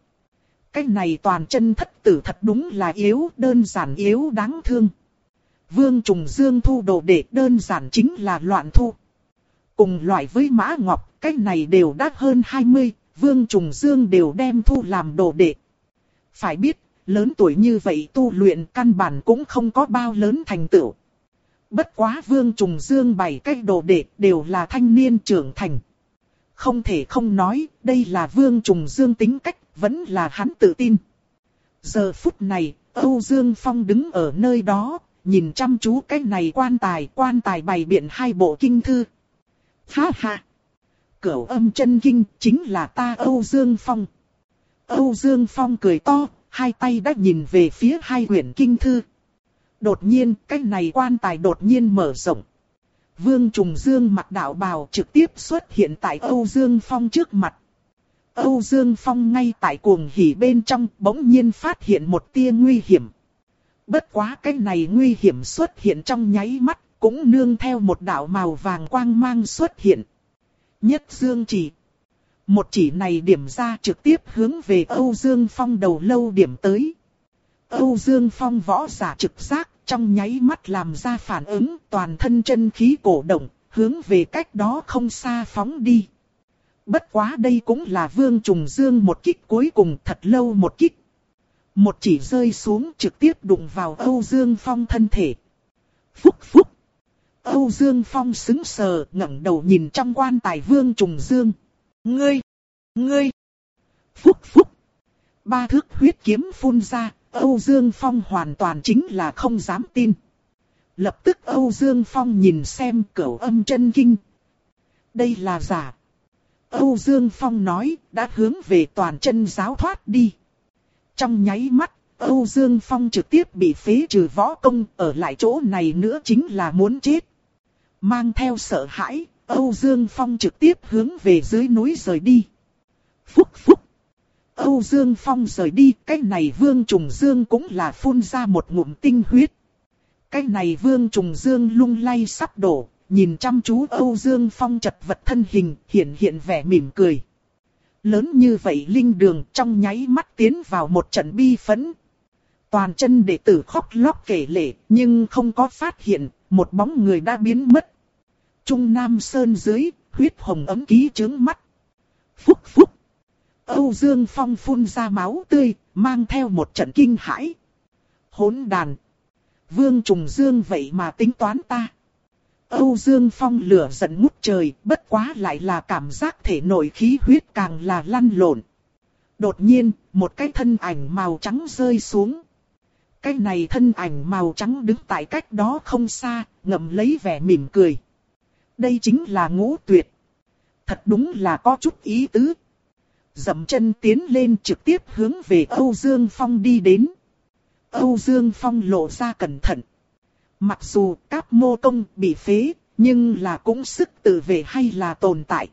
cái này toàn chân thất tử thật đúng là yếu, đơn giản yếu đáng thương. Vương Trùng Dương thu đồ đệ đơn giản chính là loạn thu. Cùng loại với Mã Ngọc, cái này đều đắt hơn 20, Vương Trùng Dương đều đem thu làm đồ đệ. Phải biết, lớn tuổi như vậy tu luyện căn bản cũng không có bao lớn thành tựu. Bất quá Vương Trùng Dương bảy cách đồ đệ đều là thanh niên trưởng thành. Không thể không nói, đây là Vương Trùng Dương tính cách, vẫn là hắn tự tin. Giờ phút này, Âu Dương Phong đứng ở nơi đó, nhìn chăm chú cái này quan tài, quan tài bày biện hai bộ kinh thư. Ha ha! Cửu âm chân kinh chính là ta Âu Dương Phong. Âu Dương Phong cười to, hai tay đã nhìn về phía hai quyển kinh thư. Đột nhiên, cái này quan tài đột nhiên mở rộng. Vương Trùng Dương mặc đạo bào trực tiếp xuất hiện tại Âu Dương Phong trước mặt. Âu Dương Phong ngay tại cuồng hỉ bên trong bỗng nhiên phát hiện một tia nguy hiểm. Bất quá cái này nguy hiểm xuất hiện trong nháy mắt, cũng nương theo một đạo màu vàng quang mang xuất hiện. Nhất Dương chỉ. Một chỉ này điểm ra trực tiếp hướng về Âu Dương Phong đầu lâu điểm tới. Âu Dương Phong võ giả trực giác, trong nháy mắt làm ra phản ứng, toàn thân chân khí cổ động, hướng về cách đó không xa phóng đi. Bất quá đây cũng là Vương Trùng Dương một kích cuối cùng thật lâu một kích. Một chỉ rơi xuống trực tiếp đụng vào Âu Dương Phong thân thể. Phúc phúc. Âu Dương Phong xứng sờ ngẩng đầu nhìn trong quan tài Vương Trùng Dương. Ngươi! Ngươi! Phúc phúc! Ba thước huyết kiếm phun ra, Âu Dương Phong hoàn toàn chính là không dám tin. Lập tức Âu Dương Phong nhìn xem cửu âm chân kinh. Đây là giả. Âu Dương Phong nói, đã hướng về toàn chân giáo thoát đi. Trong nháy mắt, Âu Dương Phong trực tiếp bị phế trừ võ công, ở lại chỗ này nữa chính là muốn chết. Mang theo sợ hãi, Âu Dương Phong trực tiếp hướng về dưới núi rời đi. Phúc phúc. Âu Dương Phong rời đi, cái này Vương Trùng Dương cũng là phun ra một ngụm tinh huyết. Cái này Vương Trùng Dương lung lay sắp đổ, nhìn chăm chú Âu Dương Phong chật vật thân hình, hiện hiện vẻ mỉm cười. Lớn như vậy linh đường trong nháy mắt tiến vào một trận bi phấn. Toàn chân đệ tử khóc lóc kể lệ, nhưng không có phát hiện, một bóng người đã biến mất. Trung Nam Sơn dưới, huyết hồng ấm ký trướng mắt. Phúc phúc. Âu Dương Phong phun ra máu tươi, mang theo một trận kinh hãi. Hỗn đàn. Vương Trùng Dương vậy mà tính toán ta. Âu Dương Phong lửa giận ngút trời, bất quá lại là cảm giác thể nội khí huyết càng là lăn lộn. Đột nhiên, một cái thân ảnh màu trắng rơi xuống. Cái này thân ảnh màu trắng đứng tại cách đó không xa, ngậm lấy vẻ mỉm cười. Đây chính là ngũ tuyệt. Thật đúng là có chút ý tứ. Dậm chân tiến lên trực tiếp hướng về Âu Dương Phong đi đến. Âu Dương Phong lộ ra cẩn thận. Mặc dù các mô công bị phế, nhưng là cũng sức tự vệ hay là tồn tại.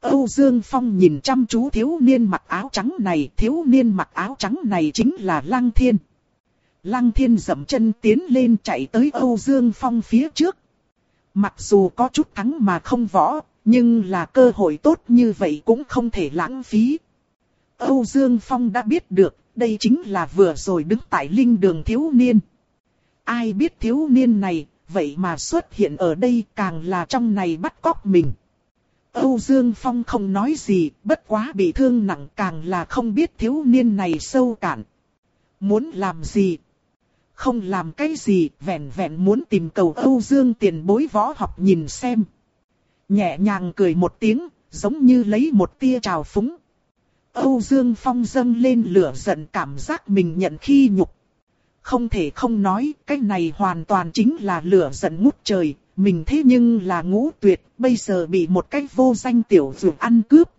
Âu Dương Phong nhìn chăm chú thiếu niên mặc áo trắng này, thiếu niên mặc áo trắng này chính là Lăng Thiên. Lăng Thiên dậm chân tiến lên chạy tới Âu Dương Phong phía trước. Mặc dù có chút thắng mà không võ, nhưng là cơ hội tốt như vậy cũng không thể lãng phí. Âu Dương Phong đã biết được, đây chính là vừa rồi đứng tại linh đường thiếu niên. Ai biết thiếu niên này, vậy mà xuất hiện ở đây càng là trong này bắt cóc mình. Âu Dương Phong không nói gì, bất quá bị thương nặng càng là không biết thiếu niên này sâu cạn. Muốn làm gì? Không làm cái gì, vẹn vẹn muốn tìm cầu Âu Dương tiền bối võ học nhìn xem. Nhẹ nhàng cười một tiếng, giống như lấy một tia trào phúng. Âu Dương Phong dâng lên lửa giận cảm giác mình nhận khi nhục. Không thể không nói, cái này hoàn toàn chính là lửa giận ngút trời, mình thế nhưng là ngũ tuyệt, bây giờ bị một cái vô danh tiểu dược ăn cướp.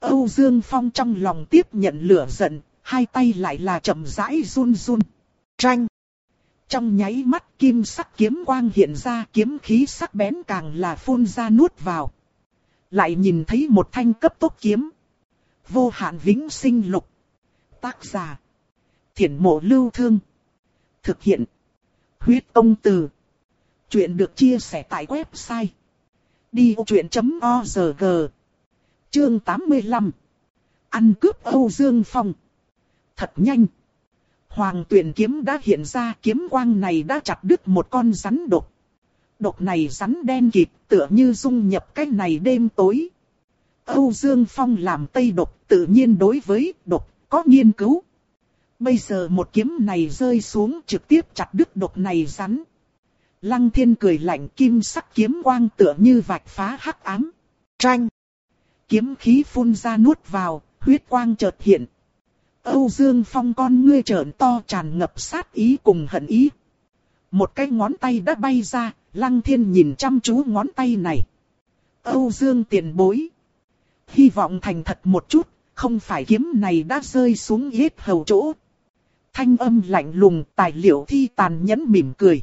Âu Dương Phong trong lòng tiếp nhận lửa giận, hai tay lại là chậm rãi run run. Tranh! Trong nháy mắt kim sắc kiếm quang hiện ra kiếm khí sắc bén càng là phun ra nuốt vào. Lại nhìn thấy một thanh cấp tốc kiếm. Vô hạn vĩnh sinh lục. Tác giả. Thiển mộ lưu thương. Thực hiện. Huyết công từ. Chuyện được chia sẻ tại website. Đi vô chuyện.org Chương 85 Ăn cướp Âu Dương Phong thật nhanh. Hoàng tuyển kiếm đã hiện ra, kiếm quang này đã chặt đứt một con rắn độc. Độc này rắn đen kịt tựa như dung nhập cái này đêm tối. Âu Dương Phong làm tây độc tự nhiên đối với độc có nghiên cứu. Bây giờ một kiếm này rơi xuống trực tiếp chặt đứt độc này rắn. Lăng thiên cười lạnh kim sắc kiếm quang tựa như vạch phá hắc ám. Tranh. Kiếm khí phun ra nuốt vào, huyết quang chợt hiện. Âu Dương Phong con ngươi trợn to tràn ngập sát ý cùng hận ý. Một cái ngón tay đã bay ra, Lăng Thiên nhìn chăm chú ngón tay này. Âu Dương tiền bối. Hy vọng thành thật một chút, không phải kiếm này đã rơi xuống yết hầu chỗ. Thanh âm lạnh lùng, tài liệu thi tàn nhẫn mỉm cười.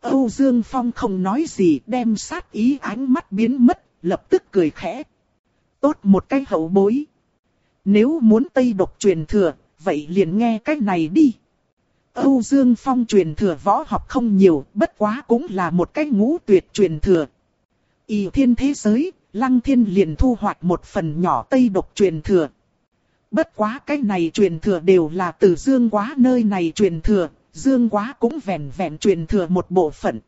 Âu Dương Phong không nói gì đem sát ý ánh mắt biến mất, lập tức cười khẽ. Tốt một cái hậu bối. Nếu muốn Tây độc truyền thừa, vậy liền nghe cái này đi. Âu Dương Phong truyền thừa võ học không nhiều, bất quá cũng là một cái ngũ tuyệt truyền thừa. Y thiên thế giới, Lăng Thiên liền thu hoạch một phần nhỏ Tây độc truyền thừa. Bất quá cái này truyền thừa đều là từ Dương Quá nơi này truyền thừa, Dương Quá cũng vẹn vẹn truyền thừa một bộ phận.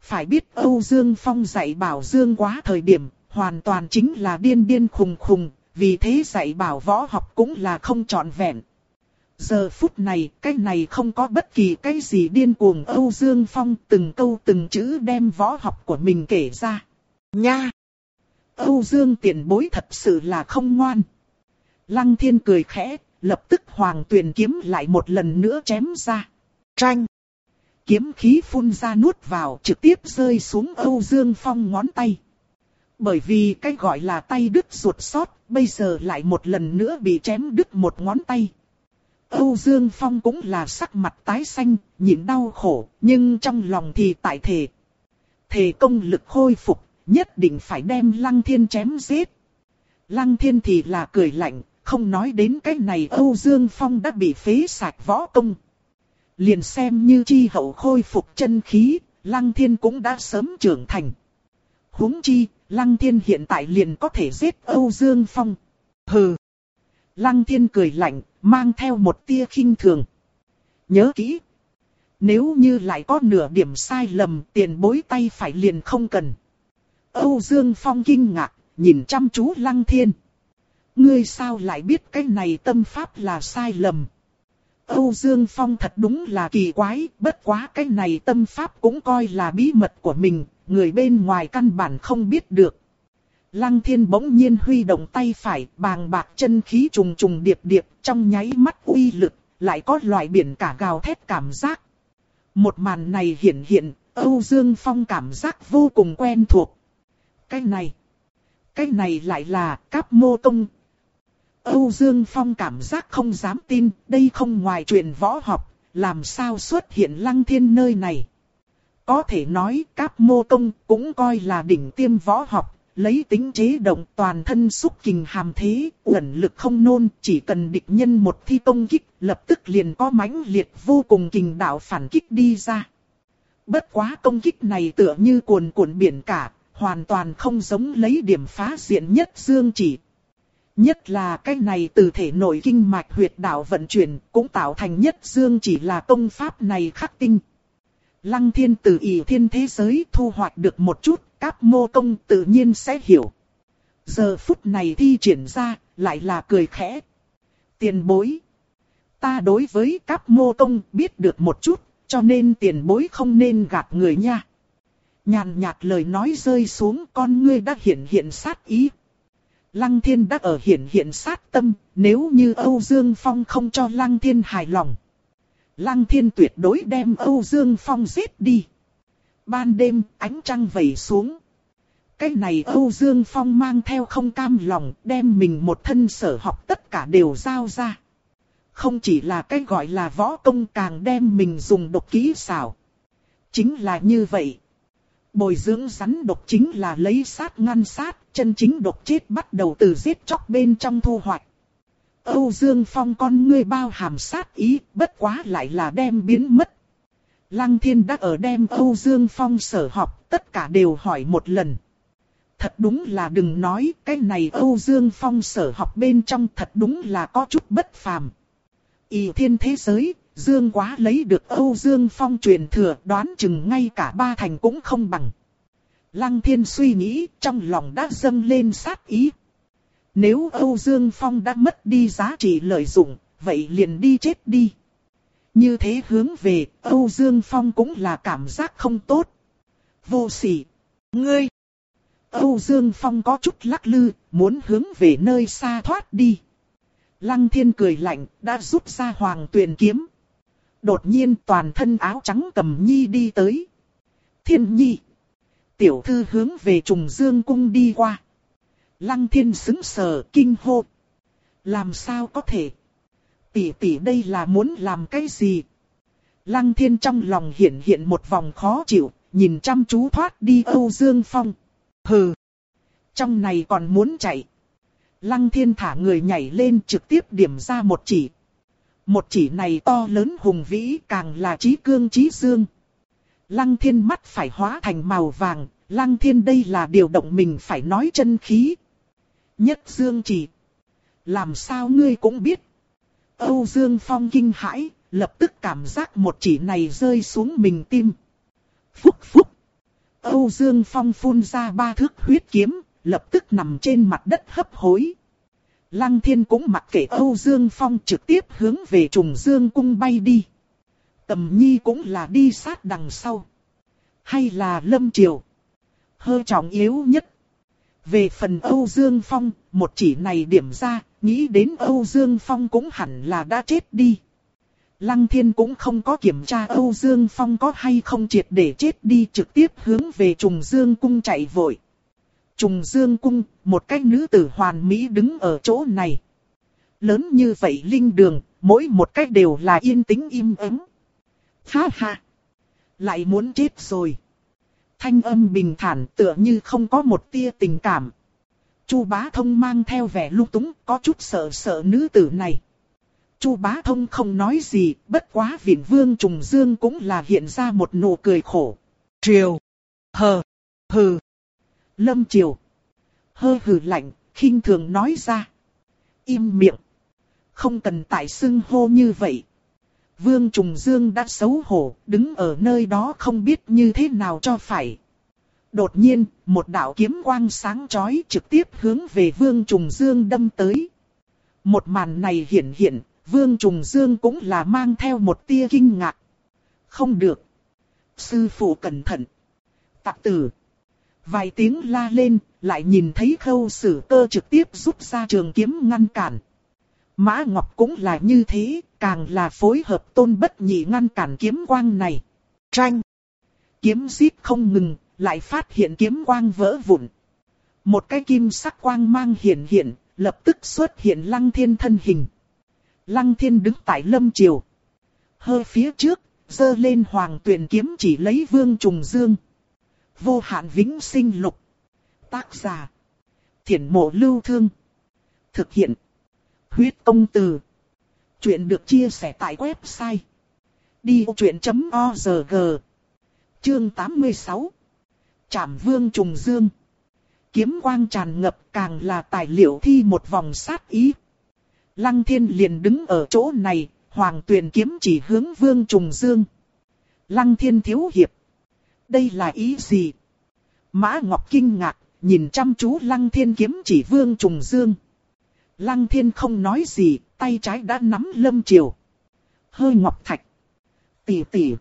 Phải biết Âu Dương Phong dạy bảo Dương Quá thời điểm, hoàn toàn chính là điên điên khùng khùng, vì thế dạy bảo võ học cũng là không trọn vẹn. Giờ phút này, cái này không có bất kỳ cái gì điên cuồng Âu Dương Phong từng câu từng chữ đem võ học của mình kể ra. Nha! Âu Dương tiền bối thật sự là không ngoan. Lăng thiên cười khẽ, lập tức hoàng Tuyền kiếm lại một lần nữa chém ra. Tranh! Kiếm khí phun ra nuốt vào trực tiếp rơi xuống Âu Dương Phong ngón tay. Bởi vì cái gọi là tay đứt ruột sót, bây giờ lại một lần nữa bị chém đứt một ngón tay. Âu Dương Phong cũng là sắc mặt tái xanh, nhịn đau khổ, nhưng trong lòng thì tại thể. Thể công lực khôi phục, nhất định phải đem Lăng Thiên chém giết. Lăng Thiên thì là cười lạnh, không nói đến cái này Âu Dương Phong đã bị phế sạch võ công. Liền xem như chi hậu khôi phục chân khí, Lăng Thiên cũng đã sớm trưởng thành. huống chi, Lăng Thiên hiện tại liền có thể giết Âu Dương Phong. Hừ. Lăng Thiên cười lạnh, mang theo một tia khinh thường. Nhớ kỹ. Nếu như lại có nửa điểm sai lầm tiền bối tay phải liền không cần. Âu Dương Phong kinh ngạc, nhìn chăm chú Lăng Thiên. Ngươi sao lại biết cái này tâm pháp là sai lầm? Âu Dương Phong thật đúng là kỳ quái, bất quá cái này tâm pháp cũng coi là bí mật của mình, người bên ngoài căn bản không biết được. Lăng thiên bỗng nhiên huy động tay phải, bàng bạc chân khí trùng trùng điệp điệp, trong nháy mắt uy lực, lại có loại biển cả gào thét cảm giác. Một màn này hiện hiện, Âu Dương Phong cảm giác vô cùng quen thuộc. Cái này, cái này lại là cáp mô công. Âu Dương Phong cảm giác không dám tin, đây không ngoài chuyện võ học, làm sao xuất hiện lăng thiên nơi này. Có thể nói cáp mô công cũng coi là đỉnh tiêm võ học, lấy tính chế động toàn thân xúc kình hàm thế, uẩn lực không nôn, chỉ cần địch nhân một thi công kích, lập tức liền có mãnh liệt vô cùng kình đạo phản kích đi ra. Bất quá công kích này tựa như cuồn cuộn biển cả, hoàn toàn không giống lấy điểm phá diện nhất dương chỉ. Nhất là cái này từ thể nội kinh mạch huyệt đạo vận chuyển cũng tạo thành nhất dương chỉ là công pháp này khắc tinh. Lăng thiên từ ỷ thiên thế giới thu hoạch được một chút, các mô công tự nhiên sẽ hiểu. Giờ phút này thi triển ra, lại là cười khẽ. Tiền bối. Ta đối với các mô công biết được một chút, cho nên tiền bối không nên gạt người nha. Nhàn nhạt lời nói rơi xuống con ngươi đã hiện hiện sát ý. Lăng thiên đã ở hiện hiện sát tâm, nếu như Âu Dương Phong không cho Lăng thiên hài lòng. Lăng thiên tuyệt đối đem Âu Dương Phong giết đi. Ban đêm, ánh trăng vẩy xuống. Cái này Âu Dương Phong mang theo không cam lòng, đem mình một thân sở học tất cả đều giao ra. Không chỉ là cái gọi là võ công càng đem mình dùng độc kỹ xảo. Chính là như vậy. Bồi dưỡng rắn độc chính là lấy sát ngăn sát, chân chính độc chết bắt đầu từ giết chóc bên trong thu hoạch. Âu Dương Phong con ngươi bao hàm sát ý, bất quá lại là đem biến mất. Lăng Thiên đã ở đem Âu Dương Phong sở học, tất cả đều hỏi một lần. Thật đúng là đừng nói, cái này Âu Dương Phong sở học bên trong thật đúng là có chút bất phàm. Y thiên thế giới, Dương quá lấy được Âu Dương Phong truyền thừa đoán chừng ngay cả ba thành cũng không bằng. Lăng thiên suy nghĩ trong lòng đã dâng lên sát ý. Nếu Âu Dương Phong đã mất đi giá trị lợi dụng, vậy liền đi chết đi. Như thế hướng về, Âu Dương Phong cũng là cảm giác không tốt. Vô sỉ. Ngươi. Âu Dương Phong có chút lắc lư, muốn hướng về nơi xa thoát đi. Lăng thiên cười lạnh, đã rút ra hoàng tuyền kiếm. Đột nhiên toàn thân áo trắng cầm nhi đi tới. Thiên nhi. Tiểu thư hướng về trùng dương cung đi qua. Lăng thiên xứng sờ kinh hô. Làm sao có thể? Tỷ tỷ đây là muốn làm cái gì? Lăng thiên trong lòng hiện hiện một vòng khó chịu, nhìn chăm chú thoát đi Âu Dương Phong. Hừ! Trong này còn muốn chạy. Lăng thiên thả người nhảy lên trực tiếp điểm ra một chỉ. Một chỉ này to lớn hùng vĩ càng là trí cương trí dương. Lăng thiên mắt phải hóa thành màu vàng, lăng thiên đây là điều động mình phải nói chân khí. Nhất dương chỉ. Làm sao ngươi cũng biết. Âu Dương Phong kinh hãi, lập tức cảm giác một chỉ này rơi xuống mình tim. Phúc phúc. Âu Dương Phong phun ra ba thước huyết kiếm, lập tức nằm trên mặt đất hấp hối. Lăng thiên cũng mặc kệ Âu Dương Phong trực tiếp hướng về trùng Dương cung bay đi. Tầm nhi cũng là đi sát đằng sau. Hay là lâm triều. Hơi trọng yếu nhất. Về phần Âu Dương Phong, một chỉ này điểm ra, nghĩ đến Âu Dương Phong cũng hẳn là đã chết đi. Lăng thiên cũng không có kiểm tra Âu Dương Phong có hay không triệt để chết đi trực tiếp hướng về trùng Dương cung chạy vội. Trùng Dương cung, một cái nữ tử hoàn mỹ đứng ở chỗ này. Lớn như vậy linh đường, mỗi một cách đều là yên tĩnh im ắng. Ha ha! Lại muốn chết rồi. Thanh âm bình thản tựa như không có một tia tình cảm. Chu bá thông mang theo vẻ lung túng, có chút sợ sợ nữ tử này. Chu bá thông không nói gì, bất quá viện vương trùng dương cũng là hiện ra một nụ cười khổ. Triều! Hờ! Hừ! Lâm triều! Hơ hừ lạnh, khinh thường nói ra. Im miệng! Không cần tại xưng hô như vậy. Vương Trùng Dương đã xấu hổ, đứng ở nơi đó không biết như thế nào cho phải. Đột nhiên, một đạo kiếm quang sáng chói trực tiếp hướng về Vương Trùng Dương đâm tới. Một màn này hiển hiện, Vương Trùng Dương cũng là mang theo một tia kinh ngạc. Không được. Sư phụ cẩn thận. Tạc tử. Vài tiếng la lên, lại nhìn thấy khâu sử cơ trực tiếp rút ra trường kiếm ngăn cản. Mã Ngọc cũng là như thế, càng là phối hợp tôn bất nhị ngăn cản kiếm quang này. Tranh. Kiếm giết không ngừng, lại phát hiện kiếm quang vỡ vụn. Một cái kim sắc quang mang hiện hiện, lập tức xuất hiện lăng thiên thân hình. Lăng thiên đứng tại lâm triều. Hơi phía trước, dơ lên hoàng tuyển kiếm chỉ lấy vương trùng dương. Vô hạn vĩnh sinh lục. Tác giả. Thiển mộ lưu thương. Thực hiện. Huyết công từ. Chuyện được chia sẻ tại website. Đi truyện.org Chương 86 Trảm vương trùng dương Kiếm quang tràn ngập càng là tài liệu thi một vòng sát ý. Lăng thiên liền đứng ở chỗ này, hoàng tuyền kiếm chỉ hướng vương trùng dương. Lăng thiên thiếu hiệp. Đây là ý gì? Mã Ngọc kinh ngạc, nhìn chăm chú lăng thiên kiếm chỉ vương trùng dương. Lăng thiên không nói gì, tay trái đã nắm lâm triều. Hơi ngọc thạch. tỉ tỉ.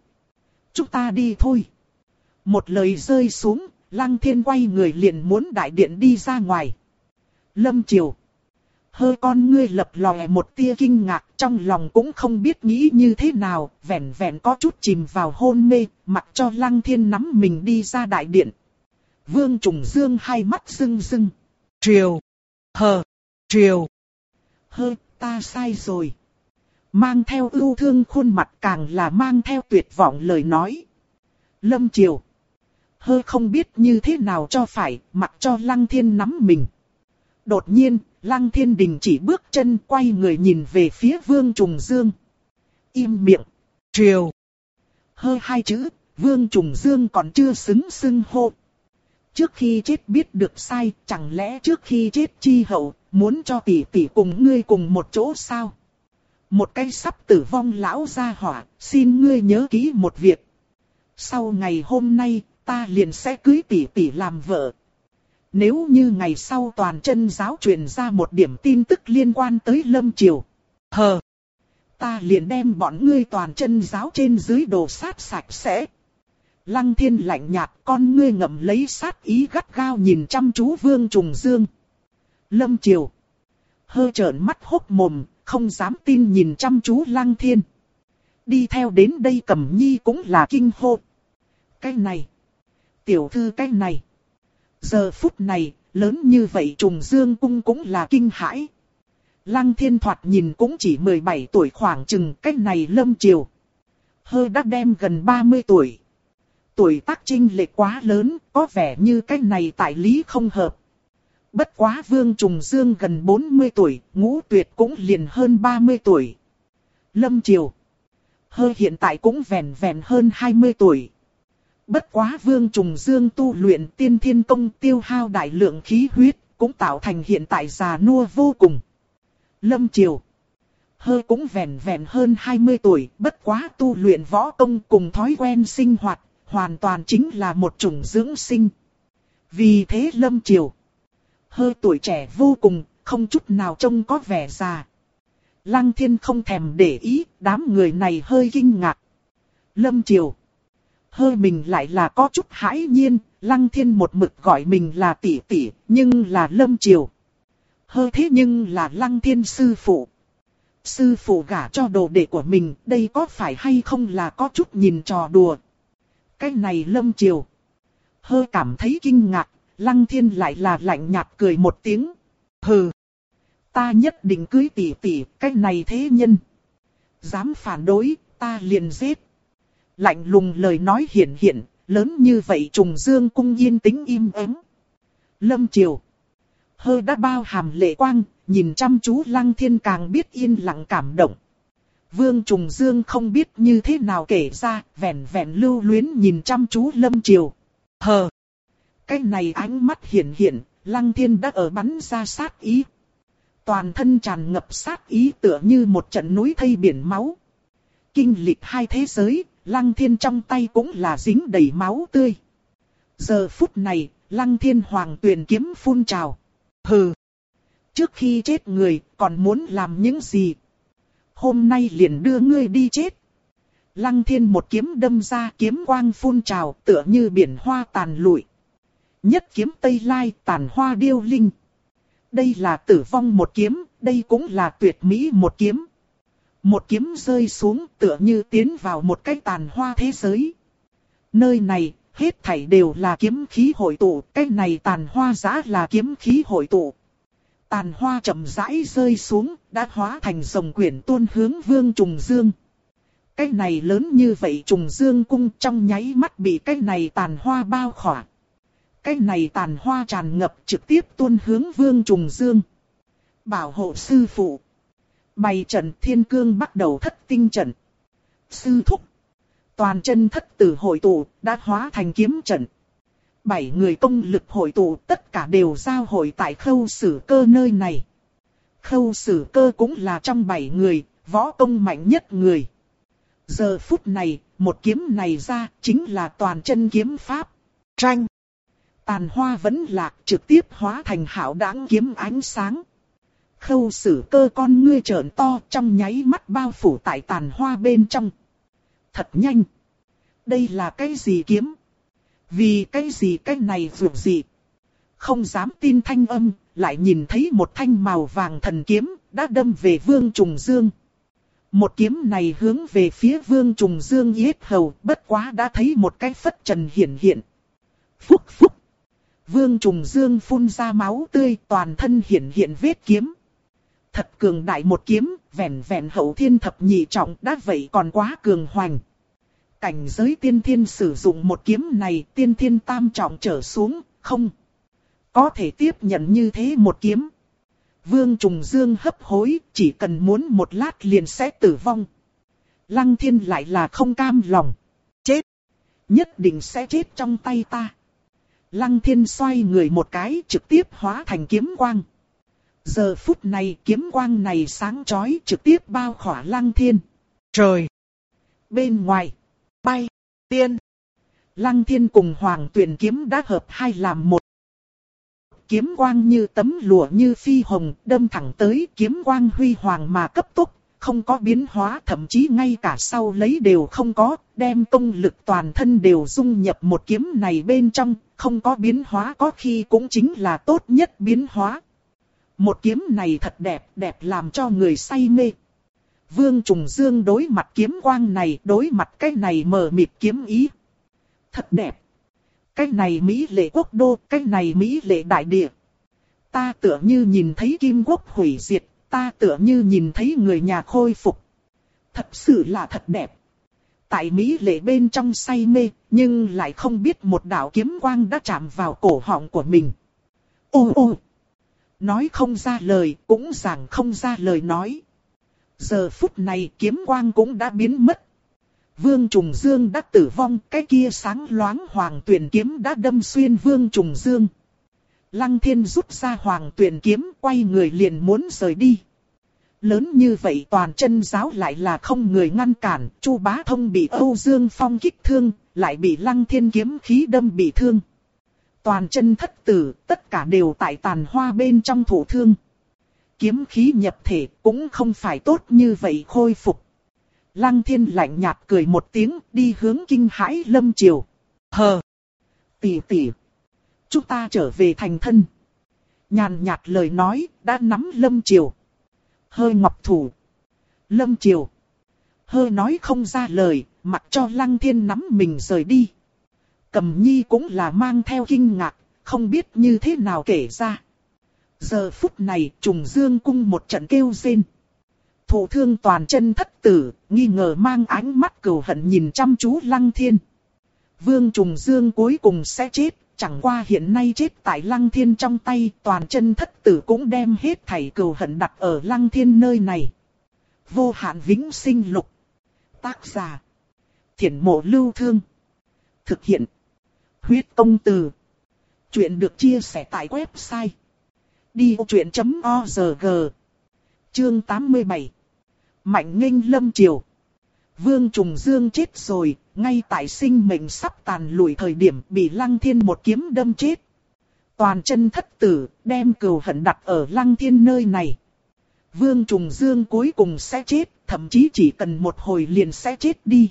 Chúng ta đi thôi. Một lời rơi xuống, lăng thiên quay người liền muốn đại điện đi ra ngoài. Lâm triều. Hơi con ngươi lập lòe một tia kinh ngạc trong lòng cũng không biết nghĩ như thế nào, vẻn vẹn có chút chìm vào hôn mê, mặc cho lăng thiên nắm mình đi ra đại điện. Vương trùng dương hai mắt rưng rưng. Triều. Hờ. Triều. Hơ, ta sai rồi. Mang theo ưu thương khuôn mặt càng là mang theo tuyệt vọng lời nói. Lâm Triều. Hơ không biết như thế nào cho phải, mặc cho Lăng Thiên nắm mình. Đột nhiên, Lăng Thiên đình chỉ bước chân quay người nhìn về phía Vương Trùng Dương. Im miệng. Triều. Hơ hai chữ, Vương Trùng Dương còn chưa xứng xưng hô. Trước khi chết biết được sai, chẳng lẽ trước khi chết chi hậu, muốn cho tỷ tỷ cùng ngươi cùng một chỗ sao? Một cái sắp tử vong lão gia hỏa, xin ngươi nhớ kỹ một việc. Sau ngày hôm nay, ta liền sẽ cưới tỷ tỷ làm vợ. Nếu như ngày sau toàn chân giáo truyền ra một điểm tin tức liên quan tới Lâm Triều. Hờ! Ta liền đem bọn ngươi toàn chân giáo trên dưới đồ sát sạch sẽ. Lăng thiên lạnh nhạt con ngươi ngậm lấy sát ý gắt gao nhìn chăm chú vương trùng dương. Lâm Triều. Hơ trợn mắt hốc mồm, không dám tin nhìn chăm chú lăng thiên. Đi theo đến đây cầm nhi cũng là kinh hô. Cái này. Tiểu thư cái này. Giờ phút này, lớn như vậy trùng dương cung cũng là kinh hãi. Lăng thiên thoạt nhìn cũng chỉ 17 tuổi khoảng chừng cách này lâm triều. Hơ đã đem gần 30 tuổi. Tuổi tác trinh lệ quá lớn, có vẻ như cái này tại lý không hợp. Bất quá Vương Trùng Dương gần 40 tuổi, ngũ tuyệt cũng liền hơn 30 tuổi. Lâm Triều. Hơi hiện tại cũng vẹn vẹn hơn 20 tuổi. Bất quá Vương Trùng Dương tu luyện tiên thiên công tiêu hao đại lượng khí huyết, cũng tạo thành hiện tại già nua vô cùng. Lâm Triều. Hơi cũng vẹn vẹn hơn 20 tuổi, bất quá tu luyện võ công cùng thói quen sinh hoạt, hoàn toàn chính là một chủng dưỡng sinh. Vì thế Lâm Triều hơi tuổi trẻ vô cùng, không chút nào trông có vẻ già. Lăng thiên không thèm để ý, đám người này hơi kinh ngạc. Lâm Triều. Hơi mình lại là có chút hãi nhiên, lăng thiên một mực gọi mình là tỷ tỷ, nhưng là Lâm Triều. Hơi thế nhưng là lăng thiên sư phụ. Sư phụ gả cho đồ đệ của mình, đây có phải hay không là có chút nhìn trò đùa. Cái này Lâm Triều. Hơi cảm thấy kinh ngạc, Lăng thiên lại là lạnh nhạt cười một tiếng. Hừ. Ta nhất định cưới tỷ tỷ, cái này thế nhân. Dám phản đối, ta liền giết. Lạnh lùng lời nói hiển hiện, lớn như vậy trùng dương cung yên tĩnh im ắng. Lâm Triều. Hơ đã bao hàm lệ quang, nhìn chăm chú lăng thiên càng biết yên lặng cảm động. Vương Trùng Dương không biết như thế nào kể ra, vẻn vẹn lưu luyến nhìn chăm chú Lâm Triều. Hờ! Cái này ánh mắt hiển hiện, lăng thiên đã ở bắn ra sát ý. Toàn thân tràn ngập sát ý tựa như một trận núi thây biển máu. Kinh lịch hai thế giới, lăng thiên trong tay cũng là dính đầy máu tươi. Giờ phút này, lăng thiên hoàng tuyển kiếm phun trào. Hừ! Trước khi chết người, còn muốn làm những gì? Hôm nay liền đưa ngươi đi chết. Lăng thiên một kiếm đâm ra kiếm quang phun trào tựa như biển hoa tàn lụi. Nhất kiếm Tây Lai tàn hoa điêu linh. Đây là tử vong một kiếm, đây cũng là tuyệt mỹ một kiếm. Một kiếm rơi xuống tựa như tiến vào một cái tàn hoa thế giới. Nơi này, hết thảy đều là kiếm khí hội tụ, cái này tàn hoa giã là kiếm khí hội tụ. Tàn hoa chậm rãi rơi xuống, đã hóa thành dòng quyển tuôn hướng vương trùng dương. Cái này lớn như vậy trùng dương cung trong nháy mắt bị cái này tàn hoa bao khỏa cái này tàn hoa tràn ngập trực tiếp tuôn hướng vương trùng dương. Bảo hộ sư phụ. Bày trận thiên cương bắt đầu thất tinh trận. Sư thúc. Toàn chân thất tử hội tụ đã hóa thành kiếm trận. Bảy người công lực hội tụ tất cả đều giao hội tại khâu sử cơ nơi này. Khâu sử cơ cũng là trong bảy người, võ công mạnh nhất người. Giờ phút này, một kiếm này ra chính là toàn chân kiếm pháp. Tranh. Tàn hoa vẫn lạc trực tiếp hóa thành hảo đáng kiếm ánh sáng. Khâu sử cơ con ngươi trợn to trong nháy mắt bao phủ tại tàn hoa bên trong. Thật nhanh. Đây là cái gì kiếm? Vì cái gì cái này dù gì? Không dám tin thanh âm, lại nhìn thấy một thanh màu vàng thần kiếm, đã đâm về vương trùng dương. Một kiếm này hướng về phía vương trùng dương yết hầu, bất quá đã thấy một cái phất trần hiển hiện. Phúc phúc. Vương Trùng Dương phun ra máu tươi toàn thân hiện hiện vết kiếm. Thật cường đại một kiếm, vẹn vẹn hậu thiên thập nhị trọng đã vậy còn quá cường hoành. Cảnh giới tiên thiên sử dụng một kiếm này tiên thiên tam trọng trở xuống, không. Có thể tiếp nhận như thế một kiếm. Vương Trùng Dương hấp hối, chỉ cần muốn một lát liền sẽ tử vong. Lăng thiên lại là không cam lòng. Chết! Nhất định sẽ chết trong tay ta. Lăng thiên xoay người một cái trực tiếp hóa thành kiếm quang. Giờ phút này kiếm quang này sáng chói trực tiếp bao khỏa lăng thiên. Trời! Bên ngoài, bay, tiên. Lăng thiên cùng hoàng tuyển kiếm đã hợp hai làm một. Kiếm quang như tấm lụa như phi hồng đâm thẳng tới kiếm quang huy hoàng mà cấp tốc, không có biến hóa thậm chí ngay cả sau lấy đều không có, đem công lực toàn thân đều dung nhập một kiếm này bên trong, không có biến hóa có khi cũng chính là tốt nhất biến hóa. Một kiếm này thật đẹp, đẹp làm cho người say mê. Vương Trùng Dương đối mặt kiếm quang này, đối mặt cái này mờ mịt kiếm ý. Thật đẹp. Cái này Mỹ lệ quốc đô, cái này Mỹ lệ đại địa. Ta tựa như nhìn thấy kim quốc hủy diệt, ta tựa như nhìn thấy người nhà khôi phục. Thật sự là thật đẹp. Tại Mỹ lệ bên trong say mê, nhưng lại không biết một đạo kiếm quang đã chạm vào cổ họng của mình. Ô ô! Nói không ra lời, cũng giảng không ra lời nói. Giờ phút này kiếm quang cũng đã biến mất. Vương Trùng Dương đã tử vong, cái kia sáng loáng hoàng tuyển kiếm đã đâm xuyên Vương Trùng Dương. Lăng thiên rút ra hoàng tuyển kiếm, quay người liền muốn rời đi. Lớn như vậy toàn chân giáo lại là không người ngăn cản, Chu Bá Thông bị Âu Dương Phong kích thương, lại bị Lăng Thiên kiếm khí đâm bị thương. Toàn chân thất tử, tất cả đều tại tàn hoa bên trong thủ thương. Kiếm khí nhập thể cũng không phải tốt như vậy khôi phục. Lăng thiên lạnh nhạt cười một tiếng đi hướng kinh hãi lâm triều. Hờ! Tỷ tỷ! Chúng ta trở về thành thân. Nhàn nhạt lời nói đã nắm lâm triều. Hơi ngọc thủ. Lâm triều. Hơi nói không ra lời, mặc cho lăng thiên nắm mình rời đi. Cầm nhi cũng là mang theo kinh ngạc, không biết như thế nào kể ra. Giờ phút này trùng dương cung một trận kêu rên. Thủ thương toàn chân thất tử, nghi ngờ mang ánh mắt cầu hận nhìn chăm chú lăng thiên. Vương trùng dương cuối cùng sẽ chết, chẳng qua hiện nay chết tại lăng thiên trong tay, toàn chân thất tử cũng đem hết thảy cầu hận đặt ở lăng thiên nơi này. Vô hạn vĩnh sinh lục. Tác giả. Thiển mộ lưu thương. Thực hiện. Huyết công từ. Chuyện được chia sẻ tại website. Đi vô chuyện.org Chương 87 Mạnh nghênh lâm triều Vương Trùng Dương chết rồi, ngay tại sinh mệnh sắp tàn lùi thời điểm bị Lăng Thiên một kiếm đâm chết. Toàn chân thất tử, đem cừu hận đặt ở Lăng Thiên nơi này. Vương Trùng Dương cuối cùng sẽ chết, thậm chí chỉ cần một hồi liền sẽ chết đi.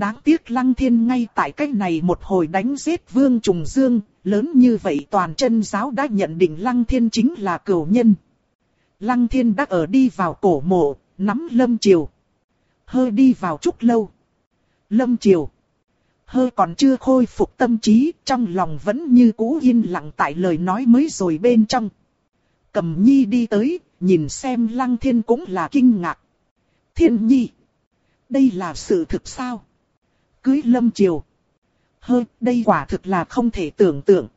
Đáng tiếc Lăng Thiên ngay tại cách này một hồi đánh giết Vương Trùng Dương, lớn như vậy toàn chân giáo đã nhận định Lăng Thiên chính là cửu nhân. Lăng Thiên đã ở đi vào cổ mộ, nắm Lâm Triều. Hơi đi vào chút lâu. Lâm Triều. Hơi còn chưa khôi phục tâm trí, trong lòng vẫn như cũ yên lặng tại lời nói mới rồi bên trong. Cầm nhi đi tới, nhìn xem Lăng Thiên cũng là kinh ngạc. Thiên nhi. Đây là sự thực sao? Cưới Lâm Triều. Hơi, đây quả thực là không thể tưởng tượng.